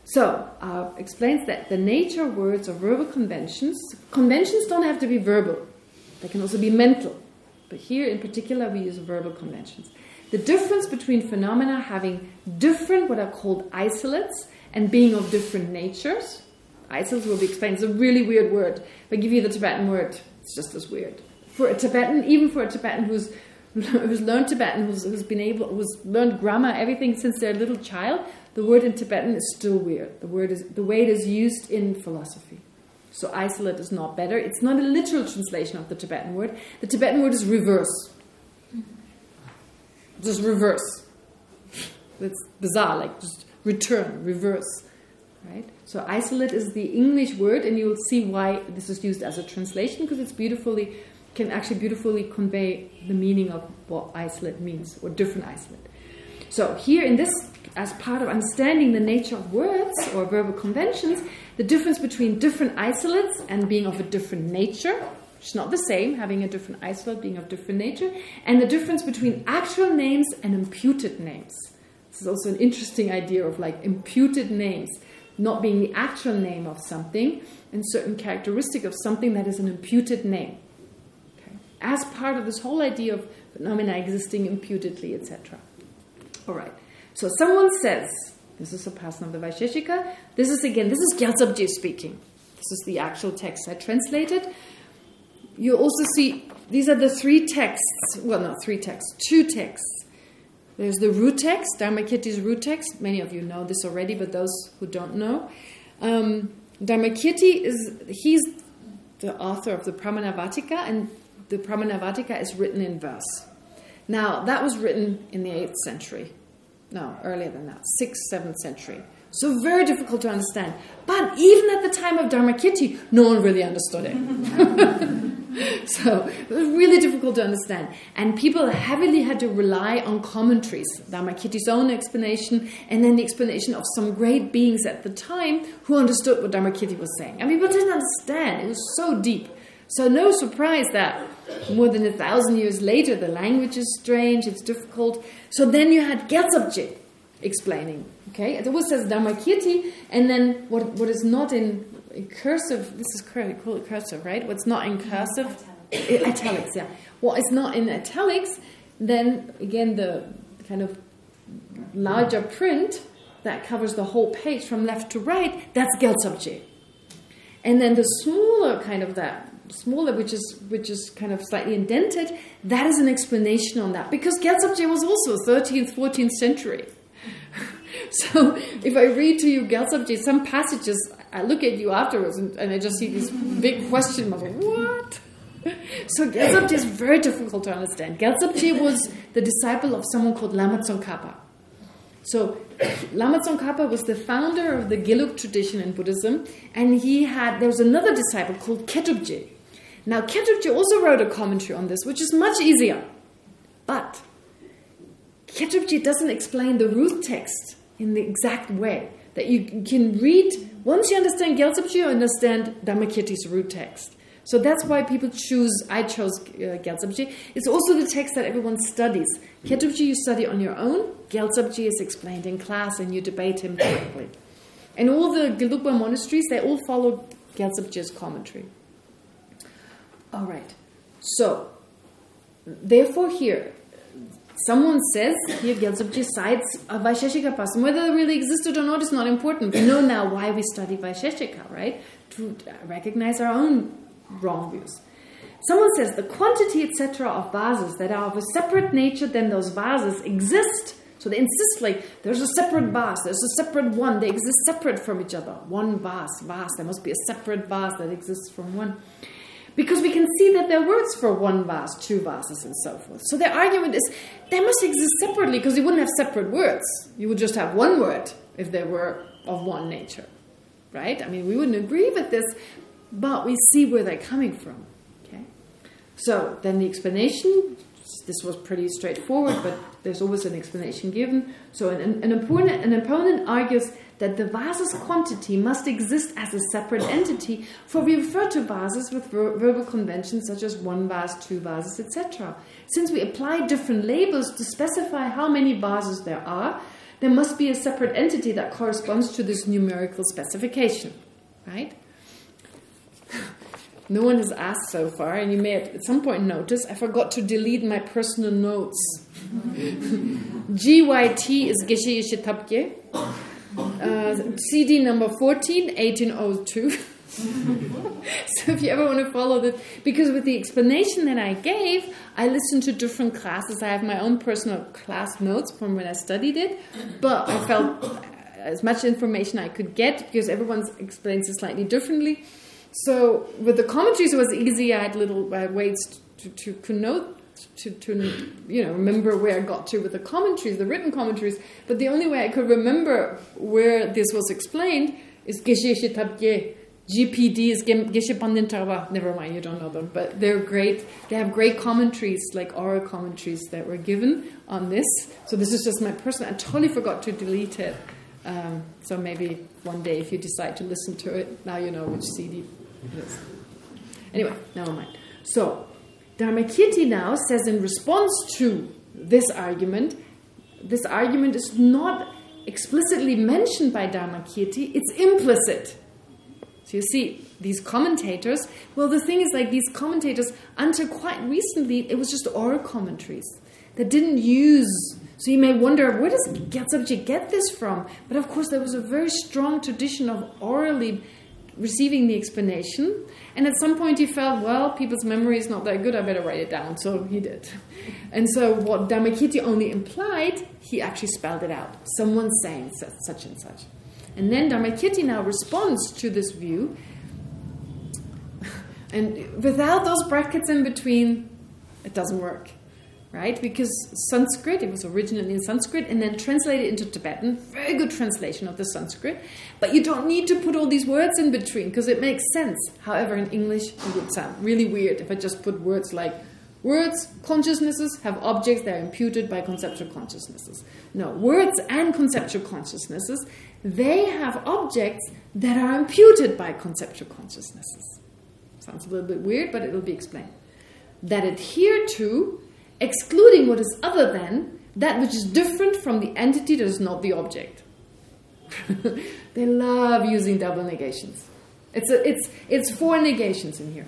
So, uh, explains that the nature words are verbal conventions. Conventions don't have to be verbal. They can also be mental. But here, in particular, we use verbal conventions. The difference between phenomena having different, what are called isolates, and being of different natures. Isolates will be explained. It's a really weird word. If I give you the Tibetan word, it's just as weird. For a Tibetan, even for a Tibetan who's who's learned Tibetan, who's, who's been able, who's learned grammar, everything since they're a little child, the word in Tibetan is still weird. The word is the way it is used in philosophy. So isolate is not better. It's not a literal translation of the Tibetan word. The Tibetan word is reverse. Just reverse. It's bizarre, like just return, reverse. Right? So isolate is the English word, and you will see why this is used as a translation, because it's beautifully can actually beautifully convey the meaning of what isolate means, or different isolate. So here in this, as part of understanding the nature of words or verbal conventions, the difference between different isolates and being of a different nature, which is not the same, having a different isolate being of different nature, and the difference between actual names and imputed names. This is also an interesting idea of like imputed names, not being the actual name of something, and certain characteristic of something that is an imputed name as part of this whole idea of phenomena existing imputedly, etc. All right. So someone says, this is a person of the Vaisheshika, this is again, this is Gyaltsabje speaking. This is the actual text I translated. You also see, these are the three texts, well, not three texts, two texts. There's the root text, Dharmakirti's root text. Many of you know this already, but those who don't know. Um, Dharmakirti is, he's the author of the Pramanavartika, and the Pramanavartika is written in verse. Now, that was written in the 8th century. No, earlier than that, 6th, 7th century. So very difficult to understand. But even at the time of Dharmakirti, no one really understood it. so it was really difficult to understand. And people heavily had to rely on commentaries, Dharmakirti's own explanation, and then the explanation of some great beings at the time who understood what Dharmakirti was saying. And people didn't understand. It was so deep. So no surprise that more than a thousand years later, the language is strange, it's difficult. So then you had Gyaltsabje explaining. Okay, it always says Dharmakirti, and then what what is not in, in cursive, this is it cursive, right? What's not in cursive? Italics. italics, yeah. What is not in italics, then again the kind of larger print that covers the whole page from left to right, that's Gyaltsabje. And then the smaller kind of that smaller, which is which is kind of slightly indented, that is an explanation on that. Because Gyaltsabje was also 13th, 14th century. so if I read to you Gyaltsabje, some passages, I look at you afterwards and, and I just see these big question marks. What? So Gyaltsabje is very difficult to understand. Gyaltsabje was the disciple of someone called Lama Tsongkhapa. So Lama Tsongkhapa was the founder of the Gelug tradition in Buddhism, and he had there was another disciple called Khedrubje. Now, Khedrubje also wrote a commentary on this, which is much easier. But Khedrubje doesn't explain the root text in the exact way that you can read. Once you understand Gyaltsabje, you understand Dharmakirti's root text. So that's why people choose, I chose uh. It's also the text that everyone studies. Khedrubje you study on your own. Gyaltsabje is explained in class and you debate him correctly. And all the Gelugpa monasteries, they all follow Gyaltsabje's commentary. All right. So, therefore here, someone says, here Gyaltsabje cites a Vaisheshika person. Whether it really existed or not is not important. We know now why we study Vaisheshika, right? To recognize our own wrong views. Someone says the quantity, etc., of vases that are of a separate nature than those vases exist. So they insist like there's a separate vase, there's a separate one, they exist separate from each other. One vase, vase, there must be a separate vase that exists from one. Because we can see that there are words for one vase, two vases, and so forth. So their argument is they must exist separately because you wouldn't have separate words. You would just have one word if they were of one nature. Right? I mean, we wouldn't agree with this, but we see where they're coming from. Okay. So then the explanation, this was pretty straightforward, but there's always an explanation given. So an, an, opponent, an opponent argues that the vase's quantity must exist as a separate entity, for we refer to vases with ver verbal conventions such as one vase, two vases, etc. Since we apply different labels to specify how many vases there are, there must be a separate entity that corresponds to this numerical specification, right? No one has asked so far, and you may at some point notice I forgot to delete my personal notes. GYT is Geshe Yeshe Thabkhe. Uh, CD number 14, 1802. so if you ever want to follow this, because with the explanation that I gave, I listened to different classes. I have my own personal class notes from when I studied it, but I felt as much information I could get because everyone explains it slightly differently. So with the commentaries, it was easy. I had little uh, ways to, to connote to, to you know remember where I got to with the commentaries, the written commentaries. But the only way I could remember where this was explained is Geshe Thabkhe. GPD is Geshe Palden Never mind, you don't know them, but they're great. They have great commentaries, like oral commentaries that were given on this. So this is just my personal. I totally forgot to delete it. Um, so maybe one day, if you decide to listen to it, now you know which CD it is. Anyway, never mind. So Dharmakirti now says in response to this argument, this argument is not explicitly mentioned by Dharmakirti, it's implicit. So you see, these commentators, well, the thing is like these commentators, until quite recently, it was just oral commentaries that didn't use... So you may wonder, where does Gyaltsabje get this from? But of course, there was a very strong tradition of orally receiving the explanation. And at some point he felt, well, people's memory is not that good, I better write it down. So he did. And so what Dharmakirti only implied, he actually spelled it out. Someone saying such and such. And then Dharmakirti now responds to this view. And without those brackets in between, it doesn't work. Right? Because Sanskrit, it was originally in Sanskrit and then translated into Tibetan. Very good translation of the Sanskrit. But you don't need to put all these words in between because it makes sense. However, in English, it would sound really weird if I just put words like Words, consciousnesses have objects that are imputed by conceptual consciousnesses. No, words and conceptual consciousnesses, they have objects that are imputed by conceptual consciousnesses. Sounds a little bit weird, but it'll be explained. That adhere to, excluding what is other than, that which is different from the entity that is not the object. they love using double negations. It's, a, it's, it's four negations in here.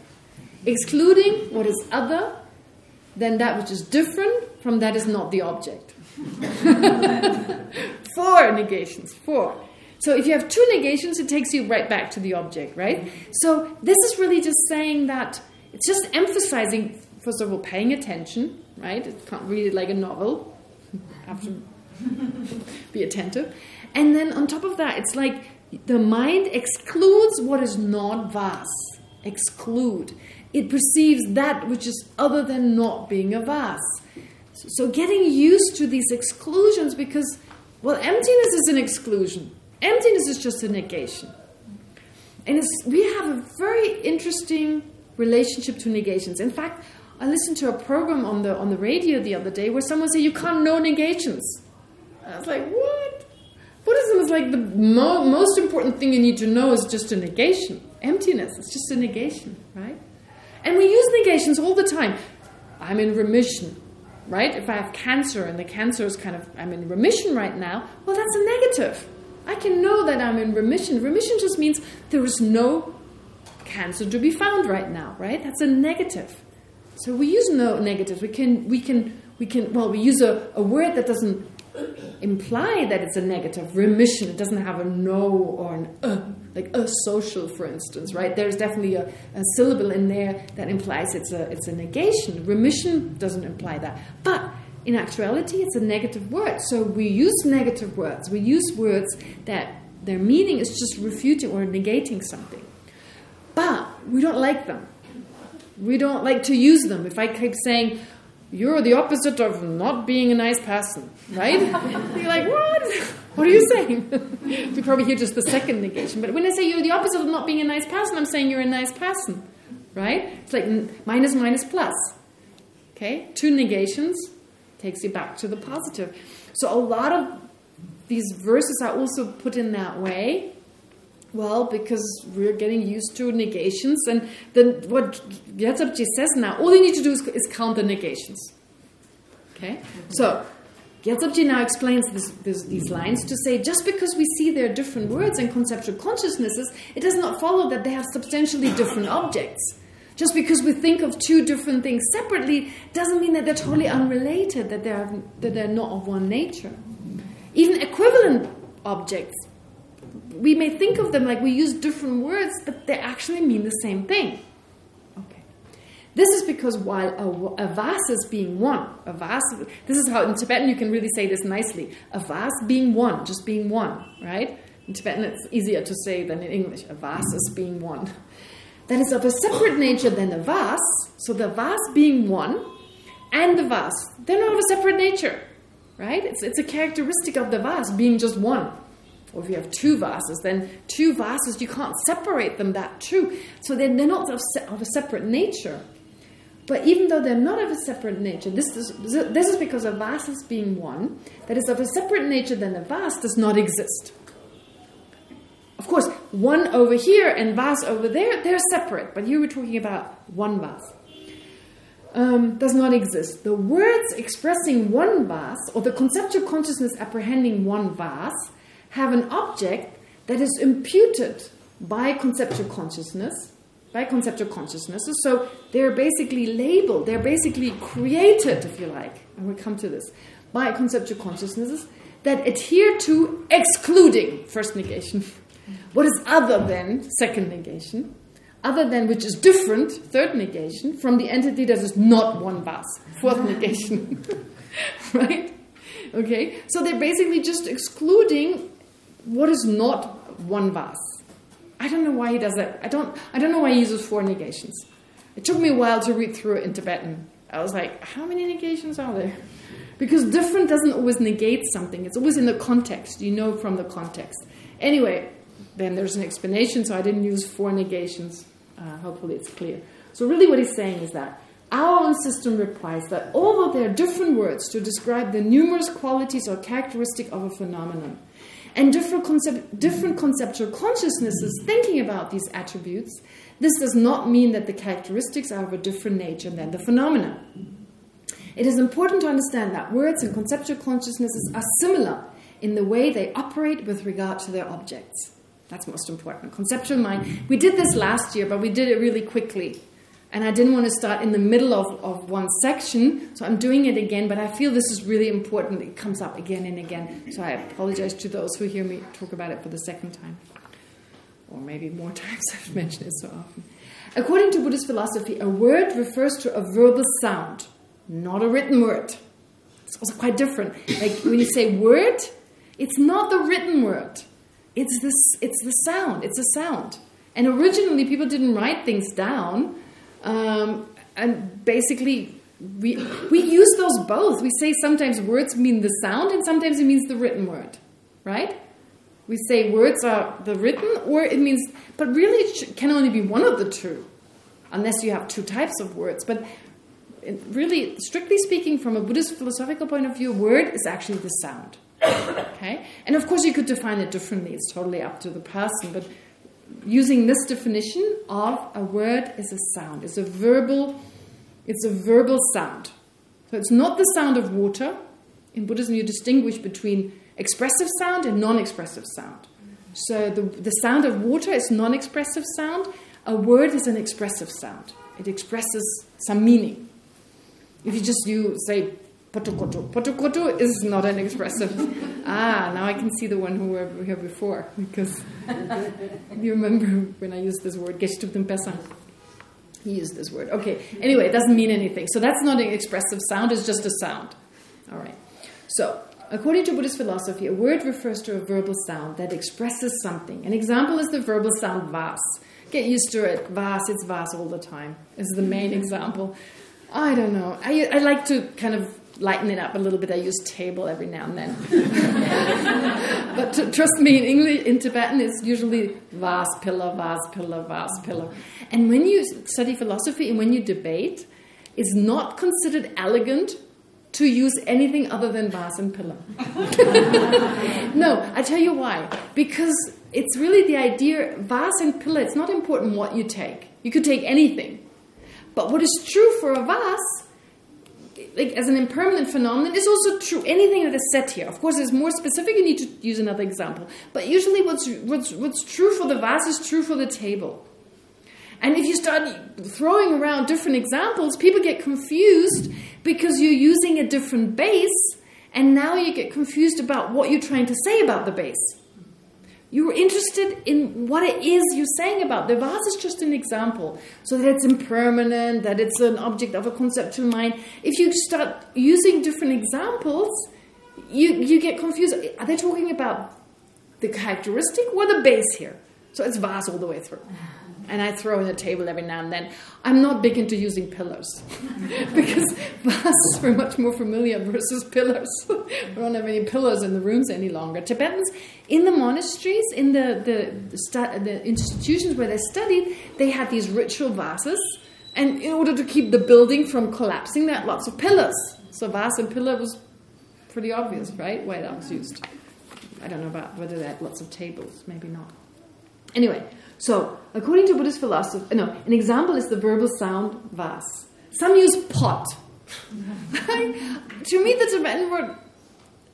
Excluding what is other than that which is different from that is not the object. four negations, four. So if you have two negations, it takes you right back to the object, right? So this is really just saying that it's just emphasizing, first of all, paying attention, right? It can't read it like a novel. have to be attentive. And then on top of that, it's like the mind excludes what is not vas. Exclude it perceives that which is other than not being a vase. So getting used to these exclusions because, well, emptiness is an exclusion. Emptiness is just a negation. And we have a very interesting relationship to negations. In fact, I listened to a program on the on the radio the other day where someone said, you can't know negations. I was like, what? Buddhism is like the mo most important thing you need to know is just a negation. Emptiness, it's just a negation, right? And we use negations all the time. I'm in remission, right? If I have cancer and the cancer is kind of, I'm in remission right now, well, that's a negative. I can know that I'm in remission. Remission just means there is no cancer to be found right now, right? That's a negative. So we use no negatives. We can, we can, we can. Well, we use a, a word that doesn't imply that it's a negative remission. It doesn't have a no or an uh, like a social, for instance, right? There's definitely a, a, syllable in there that implies it's a it's a negation. Remission doesn't imply that, but in actuality, it's a negative word. So we use negative words. We use words that their meaning is just refuting or negating something, but we don't like them. We don't like to use them. If I keep saying, you're the opposite of not being a nice person, right? you're like, what? What are you saying? you probably hear just the second negation. But when I say you're the opposite of not being a nice person, I'm saying you're a nice person, right? It's like minus minus plus. Okay? Two negations takes you back to the positive. So a lot of these verses are also put in that way well, because we're getting used to negations, and then what Gyaltsabje says now, all you need to do is, is count the negations. Okay? So, Gyaltsabje now explains this, this, these lines to say, just because we see their different words and conceptual consciousnesses, it does not follow that they have substantially different objects. Just because we think of two different things separately doesn't mean that they're totally unrelated, that they're, that they're not of one nature. Even equivalent objects we may think of them like we use different words, but they actually mean the same thing. Okay. This is because while a, a vase is being one, a vase, this is how in Tibetan you can really say this nicely, a vase being one, just being one, right? In Tibetan it's easier to say than in English, a vase is being one. That is of a separate nature than the vase, so the vase being one and the vase, they're not of a separate nature, right? It's, it's a characteristic of the vase being just one. Or if you have two vases, then two vases, you can't separate them that two. So they're, they're not of, of a separate nature. But even though they're not of a separate nature, this is, this is because a vase is being one, that is of a separate nature than a vase does not exist. Of course, one over here and vase over there, they're separate. But here we're talking about one vase. Um, does not exist. The words expressing one vase, or the conceptual consciousness apprehending one vase, have an object that is imputed by conceptual consciousness, by conceptual consciousnesses. So they're basically labeled, they're basically created, if you like, and we'll come to this, by conceptual consciousnesses that adhere to excluding first negation. What is other than second negation? Other than which is different, third negation, from the entity that is not one vase, fourth negation. right? Okay? So they're basically just excluding what is not one vase? I don't know why he does that. I don't I don't know why he uses four negations. It took me a while to read through it in Tibetan. I was like, how many negations are there? Because different doesn't always negate something. It's always in the context. You know from the context. Anyway, then there's an explanation, so I didn't use four negations. Uh, hopefully it's clear. So really what he's saying is that our own system replies that although there are different words to describe the numerous qualities or characteristic of a phenomenon, and different, concept, different conceptual consciousnesses thinking about these attributes, this does not mean that the characteristics are of a different nature than the phenomena. It is important to understand that words and conceptual consciousnesses are similar in the way they operate with regard to their objects. That's most important. Conceptual mind. We did this last year, but we did it really quickly. And I didn't want to start in the middle of, of one section, so I'm doing it again, but I feel this is really important. It comes up again and again. So I apologize to those who hear me talk about it for the second time. Or maybe more times I've mentioned it so often. According to Buddhist philosophy, a word refers to a verbal sound, not a written word. It's also quite different. Like when you say word, it's not the written word. It's the, it's the sound. It's a sound. And originally people didn't write things down um, and basically, we we use those both. We say sometimes words mean the sound, and sometimes it means the written word, right? We say words are the written, or it means, but really it can only be one of the two, unless you have two types of words. But really, strictly speaking, from a Buddhist philosophical point of view, word is actually the sound. Okay, and of course you could define it differently. It's totally up to the person, but using this definition of a word is a sound. It's a verbal, it's a verbal sound. So it's not the sound of water. In Buddhism, you distinguish between expressive sound and non-expressive sound. So the, the sound of water is non-expressive sound. A word is an expressive sound. It expresses some meaning. If you just you say potokoto. Potokoto is not an expressive. ah, now I can see the one who were here before because you remember when I used this word, Geshe Thupten Pesang. He used this word. Okay. Anyway, it doesn't mean anything. So that's not an expressive sound. It's just a sound. All right. So According to Buddhist philosophy, a word refers to a verbal sound that expresses something. An example is the verbal sound vas. Get used to it. Vas, it's vas all the time. Is the main example. I don't know. I, I like to kind of lighten it up a little bit. I use table every now and then. but trust me, in English, in Tibetan, it's usually vase, pillar, vase, pillar, vase, pillar. And when you study philosophy and when you debate, it's not considered elegant to use anything other than vase and pillar. no, I tell you why. Because it's really the idea, vase and pillar, it's not important what you take. You could take anything. But what is true for a vase like as an impermanent phenomenon is also true. Anything that is set here. Of course, it's more specific. You need to use another example. But usually, what's what's what's true for the vase is true for the table. And if you start throwing around different examples, people get confused because you're using a different base, and now you get confused about what you're trying to say about the base. You're interested in what it is you're saying about. The vase is just an example. So that it's impermanent, that it's an object of a conceptual mind. If you start using different examples, you, you get confused. Are they talking about the characteristic or the base here? So it's vase all the way through and I throw in a table every now and then. I'm not big into using pillars because vases are much more familiar versus pillars. we don't have any pillars in the rooms any longer. Tibetans, in the monasteries, in the, the, the, the institutions where they studied, they had these ritual vases. And in order to keep the building from collapsing, they had lots of pillars. So vase and pillar was pretty obvious, right, why that was used. I don't know about whether they had lots of tables, maybe not. Anyway, so, according to Buddhist philosophy, uh, no, an example is the verbal sound vas. Some use pot. to me, the Tibetan word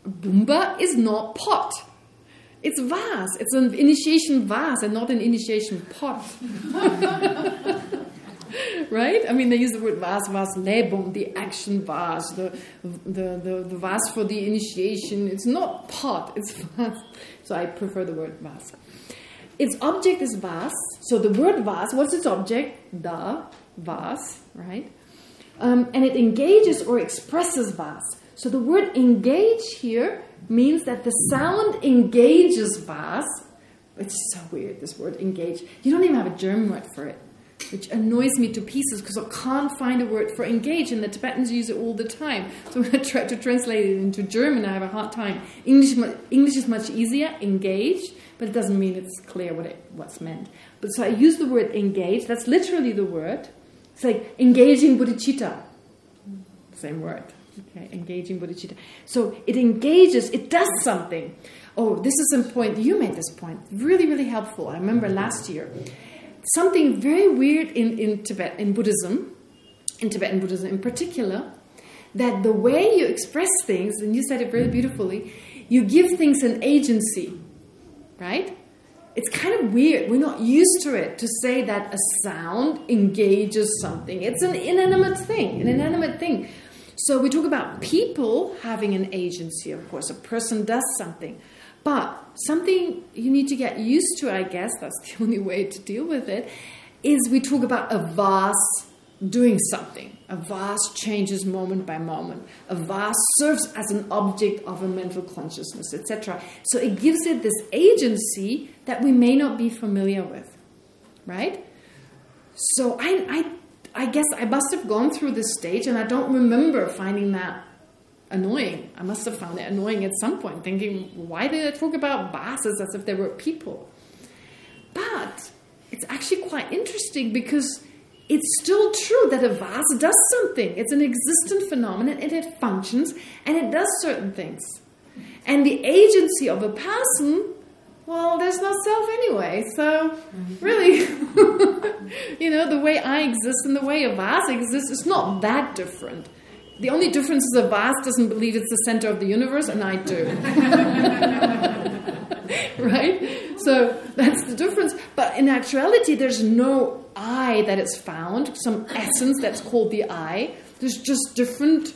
bumba is not pot. It's vas. It's an initiation vas and not an initiation pot. right? I mean, they use the word vas, vas, lebum, the action vas, the, the, the, the vas for the initiation. It's not pot, it's vas. So I prefer the word vas. Its object is vase. So the word vase, what's its object? The vase, right? Um, and it engages or expresses vase. So the word engage here means that the sound engages vase. It's so weird, this word engage. You don't even have a German word for it. which annoys me to pieces because I can't find a word for engage, and the Tibetans use it all the time. So when I try to translate it into German, I have a hard time. English, English is much easier, engage, but it doesn't mean it's clear what it, what's meant. But so I use the word engage. That's literally the word. It's like engaging bodhicitta. Same word. Okay, engaging bodhicitta. So it engages, it does something. Oh, this is a point. You made this point. Really, really helpful. I remember mm-hmm. last year something very weird in, in Tibet, in Buddhism, in Tibetan Buddhism in particular, that the way you express things, and you said it very beautifully, you give things an agency, right? It's kind of weird. We're not used to it to say that a sound engages something. It's an inanimate thing, an inanimate thing. So we talk about people having an agency, of course. A person does something. But something you need to get used to, I guess, that's the only way to deal with it, is we talk about a vase doing something. A vase changes moment by moment. A vase serves as an object of a mental consciousness, etc. So it gives it this agency that we may not be familiar with, right? So I, I, I guess I must have gone through this stage, and I don't remember finding that annoying. I must have found it annoying at some point, thinking, why did I talk about vases as if they were people? But it's actually quite interesting because it's still true that a vase does something. It's an existent phenomenon and it functions and it does certain things. And the agency of a person, well, there's no self anyway. So really, you know, the way I exist and the way a vase exists is not that different. The only difference is a vase doesn't believe it's the center of the universe, and I do. right? So that's the difference. But in actuality, there's no I that is found, some essence that's called the I. There's just different...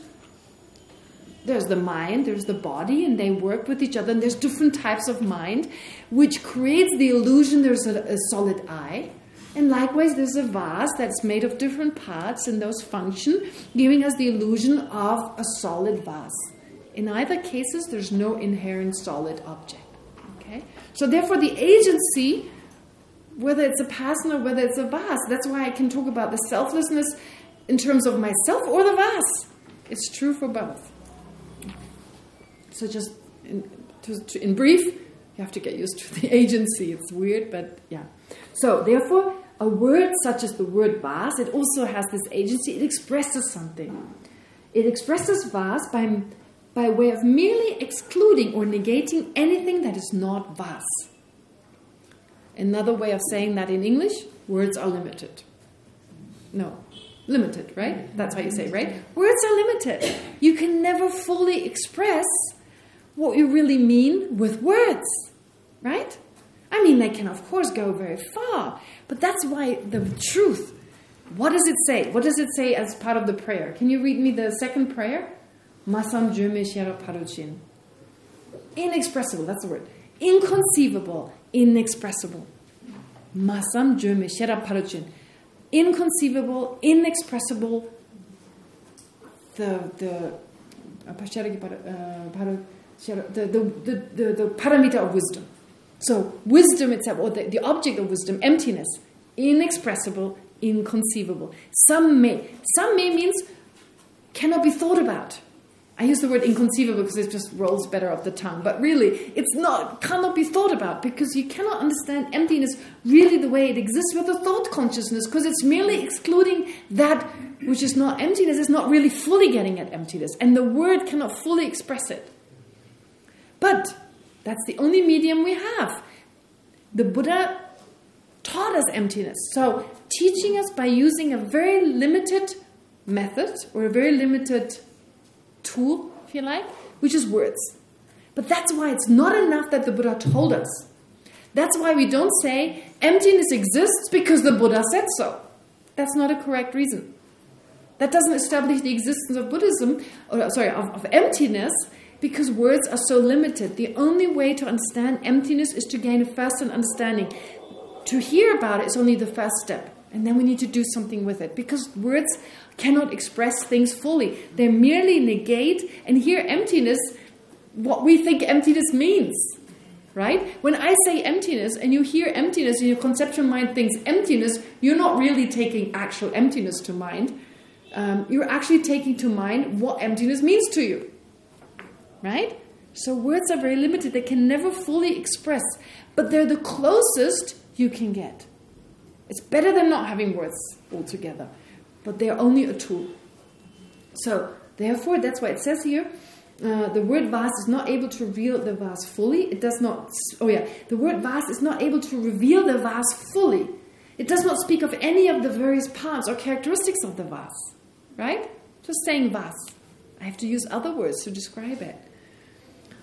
There's the mind, there's the body, and they work with each other. And there's different types of mind, which creates the illusion there's a, a solid I. And likewise, there's a vase that's made of different parts and those function, giving us the illusion of a solid vase. In either cases, there's no inherent solid object. Okay, So therefore, the agency, whether it's a person or whether it's a vase, that's why I can talk about the selflessness in terms of myself or the vase. It's true for both. So just in, to, to, in brief, you have to get used to the agency. It's weird, but yeah. So therefore, a word such as the word vase, it also has this agency. It expresses something. It expresses vase by, by way of merely excluding or negating anything that is not vase. Another way of saying that in English, words are limited. No, limited, right? That's how you say, right? Words are limited. You can never fully express what you really mean with words, right? I mean, they can, of course, go very far. But that's why the truth, what does it say? What does it say as part of the prayer? Can you read me the second prayer? Inexpressible, that's the word. Inconceivable, inexpressible. Masam paruchin. Inconceivable, inexpressible. The the uh, the the the, the, the paramita of wisdom. So wisdom itself, or the, the object of wisdom, emptiness, inexpressible, inconceivable. Some may. Some may means cannot be thought about. I use the word inconceivable because it just rolls better off the tongue. But really, it's not, cannot be thought about because you cannot understand emptiness really the way it exists with the thought consciousness because it's merely excluding that which is not emptiness. It's not really fully getting at emptiness. And the word cannot fully express it. But that's the only medium we have. The Buddha taught us emptiness. So teaching us by using a very limited method or a very limited tool, if you like, which is words. But that's why it's not enough that the Buddha told us. That's why we don't say emptiness exists because the Buddha said so. That's not a correct reason. That doesn't establish the existence of Buddhism, or sorry, of, of emptiness, because words are so limited. The only way to understand emptiness is to gain a first understanding. To hear about it is only the first step. And then we need to do something with it. Because words cannot express things fully. They merely negate and hear emptiness, what we think emptiness means. right? When I say emptiness and you hear emptiness and your conceptual mind thinks emptiness, you're not really taking actual emptiness to mind. Um, you're actually taking to mind what emptiness means to you, right? So words are very limited. They can never fully express, but they're the closest you can get. It's better than not having words altogether, but they're only a tool. So, therefore, that's why it says here, uh, the word vast is not able to reveal the vast fully. It does not, oh yeah, the word vast is not able to reveal the vast fully. It does not speak of any of the various parts or characteristics of the vast, right? Just saying vast. I have to use other words to describe it.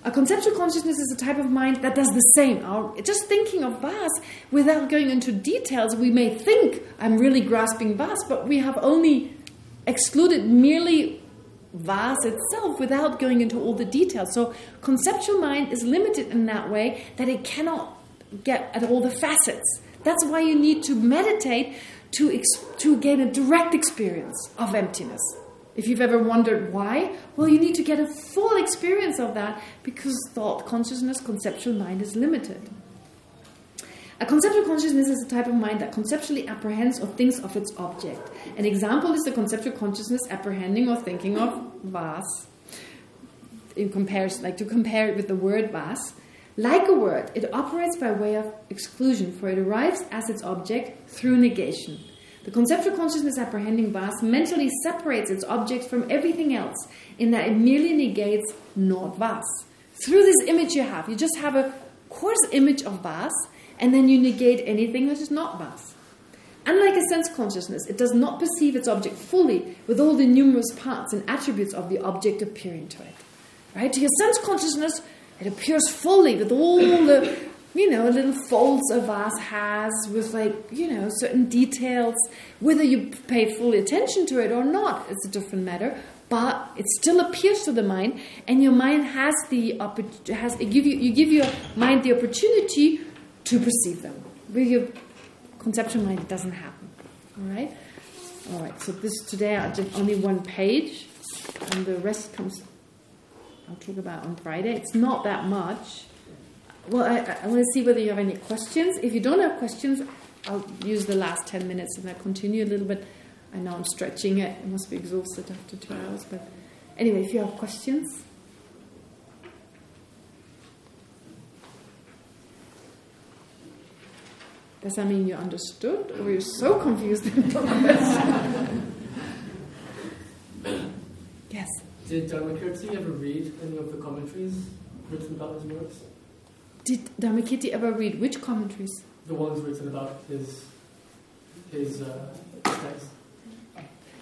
A conceptual consciousness is a type of mind that does the same. Our, just thinking of vast without going into details, we may think I'm really grasping vast, but we have only excluded merely vast itself without going into all the details. So conceptual mind is limited in that way that it cannot get at all the facets. That's why you need to meditate to, to gain a direct experience of emptiness. If you've ever wondered why, well, you need to get a full experience of that because thought, consciousness, conceptual mind is limited. A conceptual consciousness is a type of mind that conceptually apprehends or thinks of its object. An example is the conceptual consciousness apprehending or thinking of vas. In comparison, like to compare it with the word vas, like a word, it operates by way of exclusion, for it arrives as its object through negation. The conceptual consciousness apprehending vas mentally separates its object from everything else in that it merely negates not vas. Through this image you have, you just have a coarse image of vas, and then you negate anything that is not vas. Unlike a sense consciousness, it does not perceive its object fully with all the numerous parts and attributes of the object appearing to it. Right? To your sense consciousness, it appears fully with all the you know, little folds a vase has with like, you know, certain details. Whether you pay full attention to it or not, it's a different matter. But it still appears to the mind, and your mind has the has give you you give your mind the opportunity to perceive them. With your conceptual mind, it doesn't happen. All right, all right. So this today I did only one page, and the rest comes. I'll talk about on Friday. It's not that much. Well, I, I want to see whether you have any questions. If you don't have questions, I'll use the last 10 minutes and I'll continue a little bit. I know I'm stretching it. I must be exhausted after two hours. But anyway, if you have questions. Does that mean you understood or you're so confused? yes. Did uh, Dharmakirti ever read any of the commentaries written about his works? Did Dharmakirti ever read which commentaries? The ones written about his his uh, text.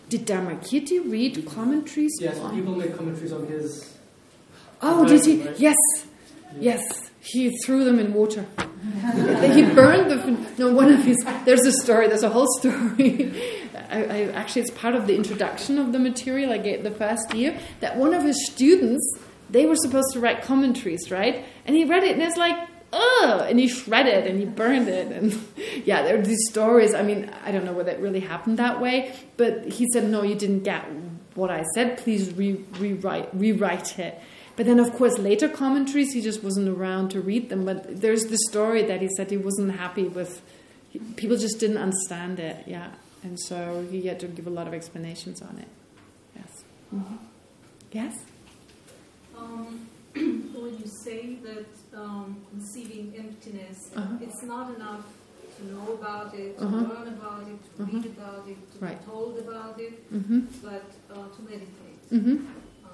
Did Dharmakirti read commentaries? Yes, on... people make commentaries on his. Oh, did he? Right? Yes, yes. He threw them in water. he burned them. No, one of his. There's a story. There's a whole story. I, I, actually, it's part of the introduction of the material I gave the first year. That one of his students they were supposed to write commentaries, right? And he read it and it's like, ugh, and he shredded it and he burned it. And yeah, there are these stories. I mean, I don't know whether it really happened that way, but he said, no, you didn't get what I said. Please re rewrite, rewrite it. But then, of course, later commentaries, he just wasn't around to read them. But there's the story that he said he wasn't happy with, people just didn't understand it, yeah. And so he had to give a lot of explanations on it. Yes. Mm -hmm. Yes? Um, when you say that um, conceiving emptiness, uh-huh. it's not enough to know about it, to uh-huh. learn about it, to uh-huh. read about it, to right. be told about it, mm-hmm. but uh, to meditate. Mm-hmm. Uh,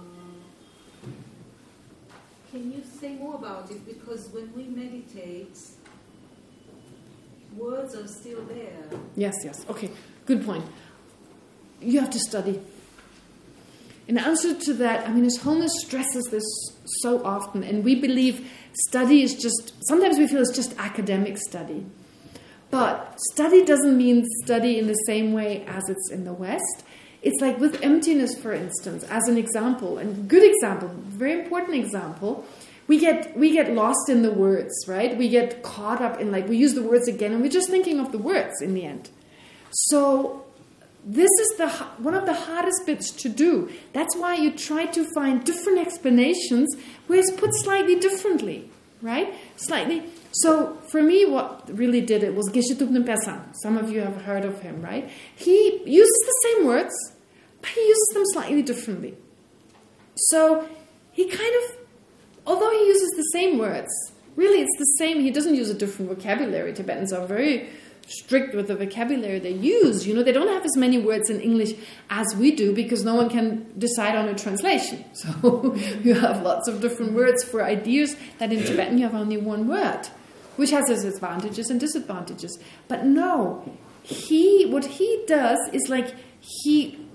can you say more about it? Because when we meditate, words are still there. Yes, yes. Okay, good point. You have to study in answer to that, I mean, His Holiness stresses this so often, and we believe study is just, sometimes we feel it's just academic study. But study doesn't mean study in the same way as it's in the West. It's like with emptiness, for instance, as an example, and good example, very important example, we get we get lost in the words, right? We get caught up in like, we use the words again, and we're just thinking of the words in the end. So this is the one of the hardest bits to do. That's why you try to find different explanations where it's put slightly differently. right? Slightly. So for me, what really did it was Geshe Thupten Pesang. Some of you have heard of him, right? He uses the same words, but he uses them slightly differently. So he kind of, although he uses the same words, really it's the same. He doesn't use a different vocabulary. Tibetans are very strict with the vocabulary they use. You know, they don't have as many words in English as we do because no one can decide on a translation. So you have lots of different words for ideas that in Tibetan you have only one word, which has its advantages and disadvantages. But no, he what he does is like he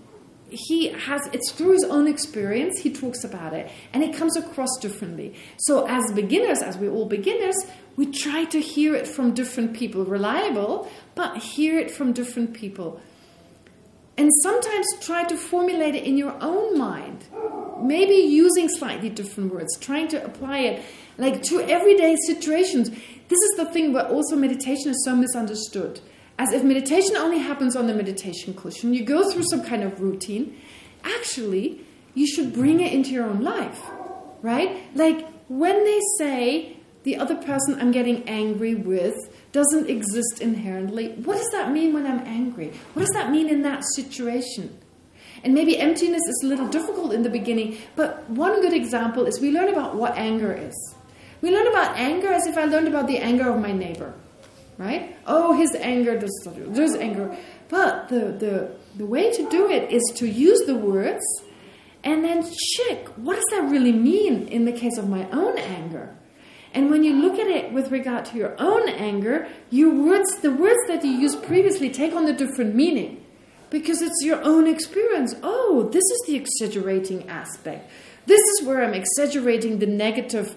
he has it's through his own experience he talks about it and it comes across differently. So as beginners as we're all beginners we try to hear it from different people reliable but hear it from different people. And sometimes try to formulate it in your own mind maybe using slightly different words trying to apply it like to everyday situations. This is the thing where also meditation is so misunderstood as if meditation only happens on the meditation cushion. You go through some kind of routine. Actually, you should bring it into your own life, right? Like when they say the other person I'm getting angry with doesn't exist inherently, what does that mean when I'm angry? What does that mean in that situation? And maybe emptiness is a little difficult in the beginning, but one good example is we learn about what anger is. We learn about anger as if I learned about the anger of my neighbor right? Oh, his anger, this anger. But the, the, the way to do it is to use the words and then check, what does that really mean in the case of my own anger? And when you look at it with regard to your own anger, your words, the words that you used previously take on a different meaning. Because it's your own experience. Oh, this is the exaggerating aspect. This is where I'm exaggerating the negative,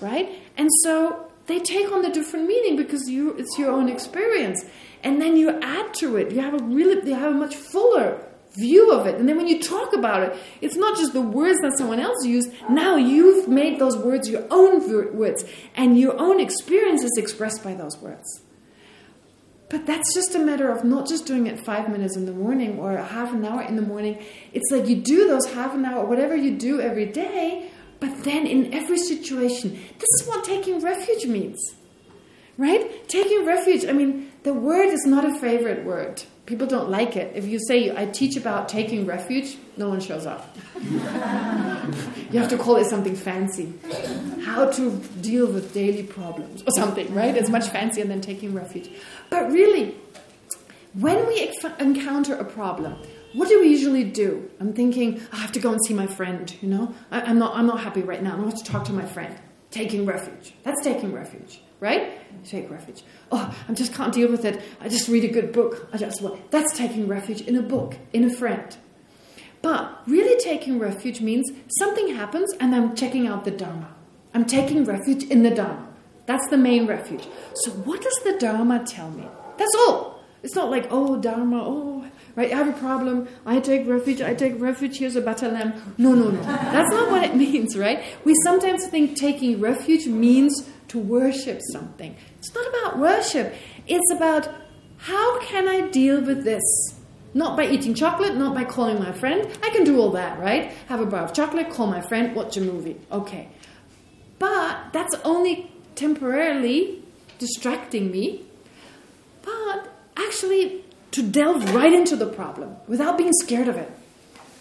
right? And so they take on a different meaning because you it's your own experience. And then you add to it. You have a really you have a much fuller view of it. And then when you talk about it, it's not just the words that someone else used. Now you've made those words your own words. And your own experience is expressed by those words. But that's just a matter of not just doing it five minutes in the morning or half an hour in the morning. It's like you do those half an hour, whatever you do every day, but then in every situation, this is what taking refuge means. Right? Taking refuge, I mean, the word is not a favorite word. People don't like it. If you say, I teach about taking refuge, no one shows up. you have to call it something fancy. How to deal with daily problems or something, right? It's much fancier than taking refuge. But really, when we encounter a problem, what do we usually do? I'm thinking, I have to go and see my friend, you know? I, am not, I'm not happy right now. I want to talk to my friend. Taking refuge. That's taking refuge, right? Take refuge. Oh, I just can't deal with it. I just read a good book. I just That's taking refuge in a book, in a friend. But really taking refuge means something happens and I'm checking out the Dharma. I'm taking refuge in the Dharma. That's the main refuge. So what does the Dharma tell me? That's all. It's not like, oh, Dharma, oh, right? I have a problem. I take refuge. I take refuge. Here's a butter lamb. No, no, no. That's not what it means, right? We sometimes think taking refuge means to worship something. It's not about worship. It's about how can I deal with this? Not by eating chocolate, not by calling my friend. I can do all that, right? Have a bar of chocolate, call my friend, watch a movie. Okay. But that's only temporarily distracting me. But actually to delve right into the problem without being scared of it.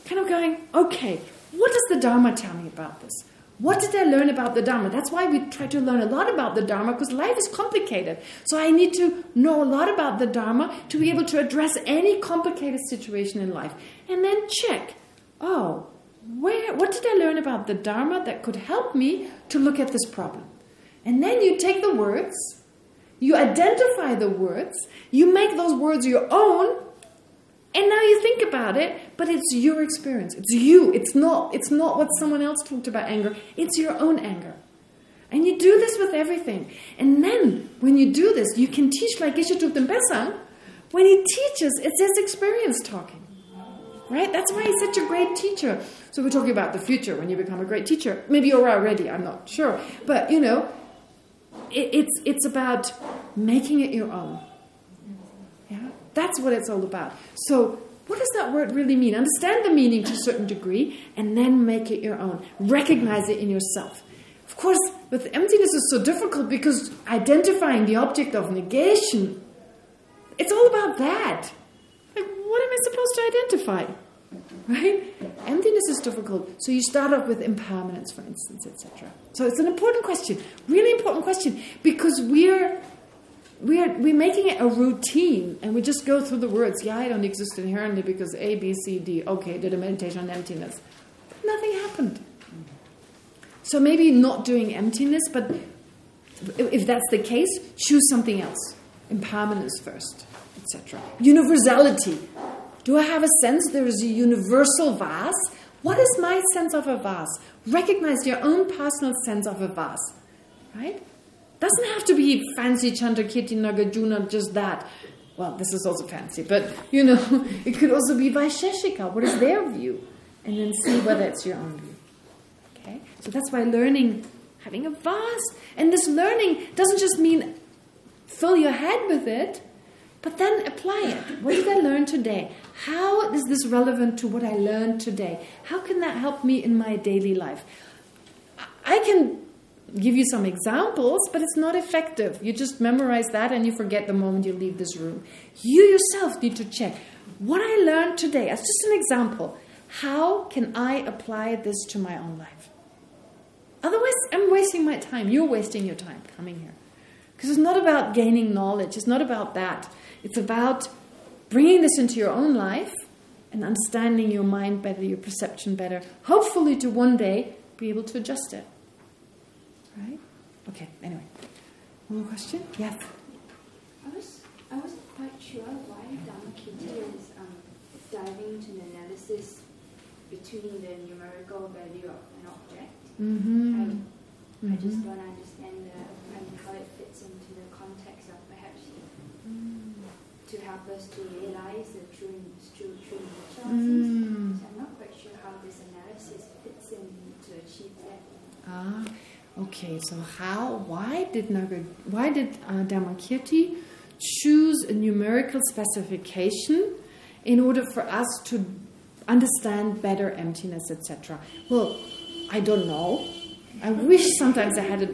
Kind of going, okay, what does the Dharma tell me about this? What did I learn about the Dharma? That's why we try to learn a lot about the Dharma because life is complicated. So I need to know a lot about the Dharma to be able to address any complicated situation in life. And then check, oh, where? what did I learn about the Dharma that could help me to look at this problem? And then you take the words you identify the words, you make those words your own, and now you think about it, but it's your experience. It's you. It's not it's not what someone else talked about anger. It's your own anger. And you do this with everything. And then, when you do this, you can teach like Geshe Pesang. When he teaches, it's his experience talking. Right? That's why he's such a great teacher. So we're talking about the future when you become a great teacher. Maybe you're already, I'm not sure. But, you know, it, it's it's about making it your own. Yeah, that's what it's all about. So, what does that word really mean? Understand the meaning to a certain degree, and then make it your own. Recognize it in yourself. Of course, with emptiness is so difficult because identifying the object of negation, it's all about that. Like, what am I supposed to identify? Right? Emptiness is difficult. So you start off with impermanence, for instance, etc. So it's an important question, really important question, because we're we're we're making it a routine, and we just go through the words. Yeah, I don't exist inherently because A, B, C, D. Okay, did a meditation on emptiness. But nothing happened. So maybe not doing emptiness, but if that's the case, choose something else. Impermanence first, etc. Universality. Do I have a sense there is a universal vase? What is my sense of a vase? Recognize your own personal sense of a vase. Right? Doesn't have to be fancy Chandrakirti Nagarjuna, just that. Well, this is also fancy, but, you know, it could also be Vaisheshika. What is their view? And then see whether it's your own view. Okay? So that's why learning, having a vase. And this learning doesn't just mean fill your head with it, but then apply it. What did I learn today? How is this relevant to what I learned today? How can that help me in my daily life? I can give you some examples, but it's not effective. You just memorize that and you forget the moment you leave this room. You yourself need to check what I learned today. As just an example. How can I apply this to my own life? Otherwise, I'm wasting my time. You're wasting your time coming here. Because it's not about gaining knowledge. It's not about that. It's about bringing this into your own life and understanding your mind better, your perception better, hopefully to one day be able to adjust it. Right? Okay, anyway. One more question? Yes. I was I wasn't quite sure why Dharmakirti is um, diving into the analysis between the numerical value of an object. Mm -hmm. I. I just don't understand the, I mean, how it fits into the context of perhaps mm. Help us to realize the true, true, true nature of things. Mm. So I'm not quite sure how this analysis fits in to achieve that. Ah, okay. So how? Why did Nagar? Why did uh, Dharmakirti choose a numerical specification in order for us to understand better emptiness, etc.? Well, I don't know. I wish sometimes I had a.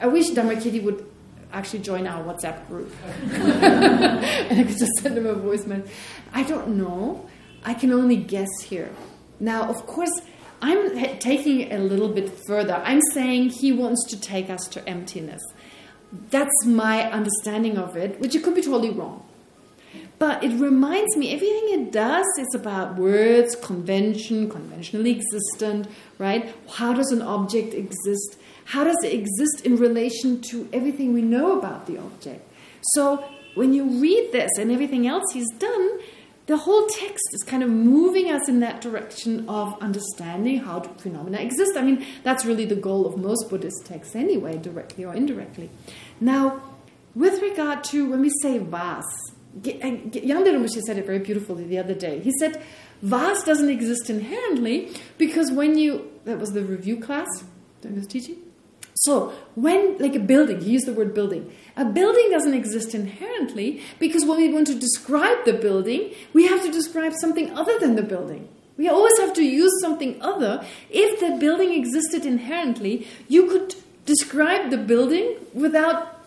I wish Dharmakirti would actually join our WhatsApp group. and I could just send him a voicemail. I don't know. I can only guess here. Now, of course, I'm taking it a little bit further. I'm saying he wants to take us to emptiness. That's my understanding of it, which it could be totally wrong. But it reminds me, everything it does is about words, convention, conventionally existent, right? How does an object exist? How does it exist in relation to everything we know about the object? So when you read this and everything else he's done, the whole text is kind of moving us in that direction of understanding how phenomena exist. I mean, that's really the goal of most Buddhist texts anyway, directly or indirectly. Now, with regard to when we say vase, uh, Yangten Rinpoche said it very beautifully the other day. He said, vase doesn't exist inherently because when you, that was the review class that I was teaching. So when, like a building, he used the word building. A building doesn't exist inherently because when we want to describe the building, we have to describe something other than the building. We always have to use something other. If the building existed inherently, you could describe the building without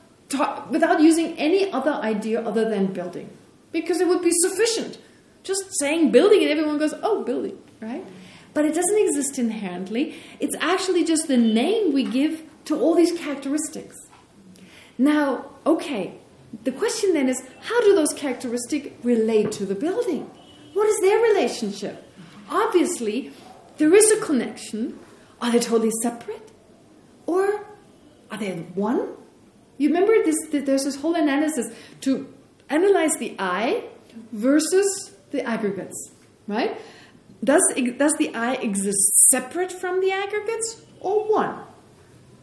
without using any other idea other than building. Because it would be sufficient. Just saying building and everyone goes, oh, building, right? But it doesn't exist inherently. It's actually just the name we give to all these characteristics. Now, okay, the question then is, how do those characteristics relate to the building? What is their relationship? Obviously, there is a connection. Are they totally separate? Or are they one? You remember this? There's this whole analysis to analyze the I versus the aggregates, right? Does does the I exist separate from the aggregates or one?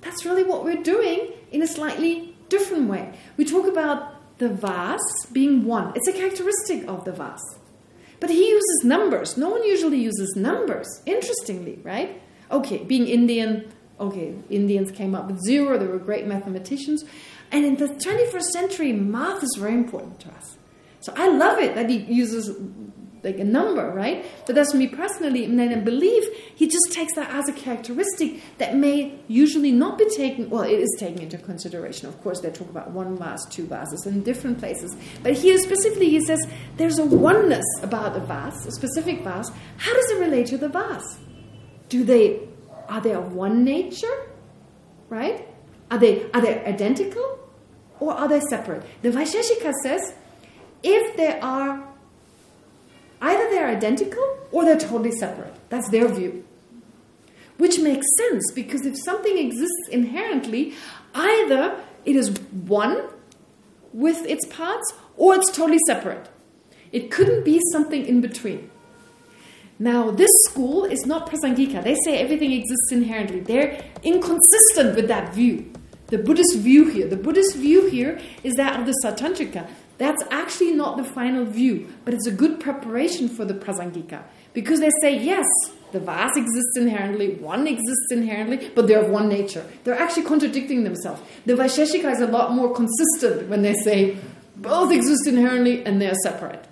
That's really what we're doing in a slightly different way. We talk about the vase being one. It's a characteristic of the vase. But he uses numbers. No one usually uses numbers, interestingly, right? Okay, being Indian, okay, Indians came up with zero. They were great mathematicians. And in the 21st century, math is very important to us. So I love it that he uses like a number, right? But that's me personally, and then I believe he just takes that as a characteristic that may usually not be taken, well, it is taken into consideration. Of course, they talk about one vase, two vases in different places. But here specifically, he says there's a oneness about a vase, a specific vase. How does it relate to the vase? Do they, are they of one nature? Right? Are they, are they identical? Or are they separate? The Vaisheshika says, if they are Either they're identical or they're totally separate. That's their view. Which makes sense because if something exists inherently, either it is one with its parts or it's totally separate. It couldn't be something in between. Now, this school is not Prasangika. They say everything exists inherently. They're inconsistent with that view. The Buddhist view here. The Buddhist view here is that of the Sautrantika. That's actually not the final view, but it's a good preparation for the Prasangika. Because they say, yes, the vase exists inherently, one exists inherently, but they're of one nature. They're actually contradicting themselves. The Vaisheshika is a lot more consistent when they say both exist inherently and they're separate.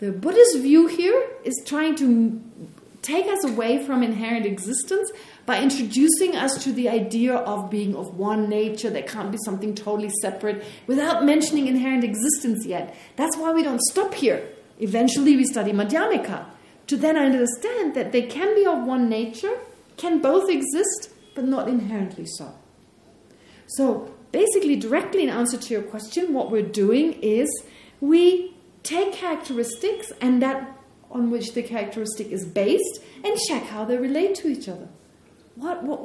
The Buddhist view here is trying to take us away from inherent existence by introducing us to the idea of being of one nature, that can't be something totally separate, without mentioning inherent existence yet. That's why we don't stop here. Eventually we study Madhyamika, to then understand that they can be of one nature, can both exist, but not inherently so. So basically, directly in answer to your question, what we're doing is we take characteristics and that on which the characteristic is based and check how they relate to each other. What, what,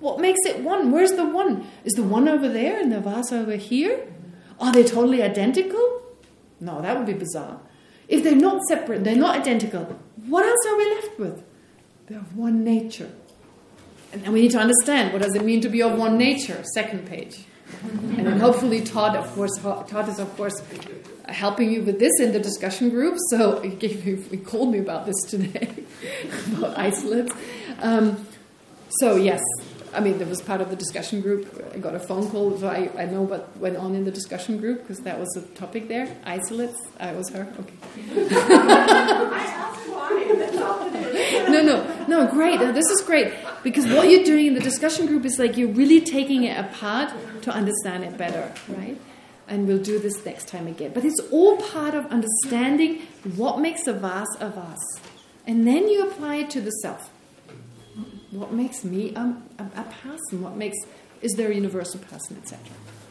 what makes it one? Where's the one? Is the one over there and the vase over here? Are they totally identical? No, that would be bizarre. If they're not separate, they're not identical, what else are we left with? They're of one nature. And we need to understand, what does it mean to be of one nature? Second page. And then hopefully Todd, of course, Todd is, of course, helping you with this in the discussion group. So he, gave me, he called me about this today, about isolates. Um, so yes, I mean, there was part of the discussion group. I got a phone call, so I, I know what went on in the discussion group because that was the topic there. Isolates. I was her. Okay. no, no, no. Great. this is great because what you're doing in the discussion group is like you're really taking it apart to understand it better, right? And we'll do this next time again. But it's all part of understanding what makes a vase a vase, and then you apply it to the self what makes me a, a, a person? What makes is there a universal person, etc.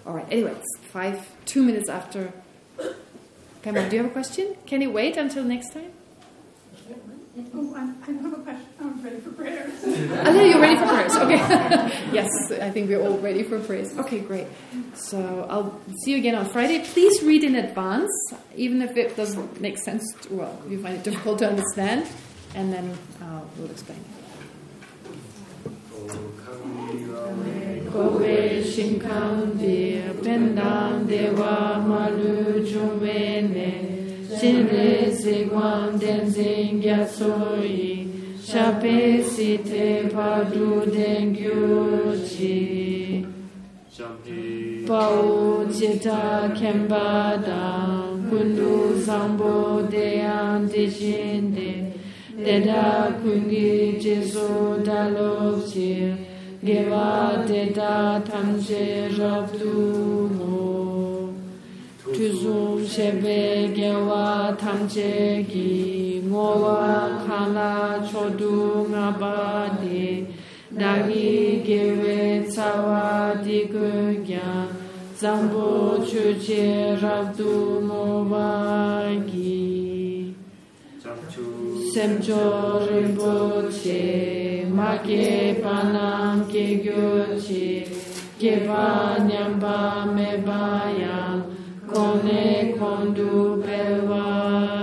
All right. Anyway, five, two minutes after. Pema, do you have a question? Can you wait until next time? Oh, I, I have a question. I'm ready for prayers. I know you're ready for prayers. Okay. yes, I think we're all ready for prayers. Okay, great. So I'll see you again on Friday. Please read in advance, even if it doesn't make sense. To, well, you find it difficult to understand, and then uh, we'll explain it. Kowe shinkam de pendam dewa malu jumene Chene Seguan Denzing Yasoi Shape Site Padu Dengyuchi Pau Chita Kembada Kundu Sambo Dean Dishinde Deda Kungi Jesu Dalopchi Geva Deda Tamche Rabdumo tuzu shebe gewa tamche ki ngowa khala chodu ngaba de dagi gewe tsawa digu gya zambu chuche rabdu mowa gi semcho rinpoche make panam ke gyoche geva nyamba mebaya kone kondu pewa.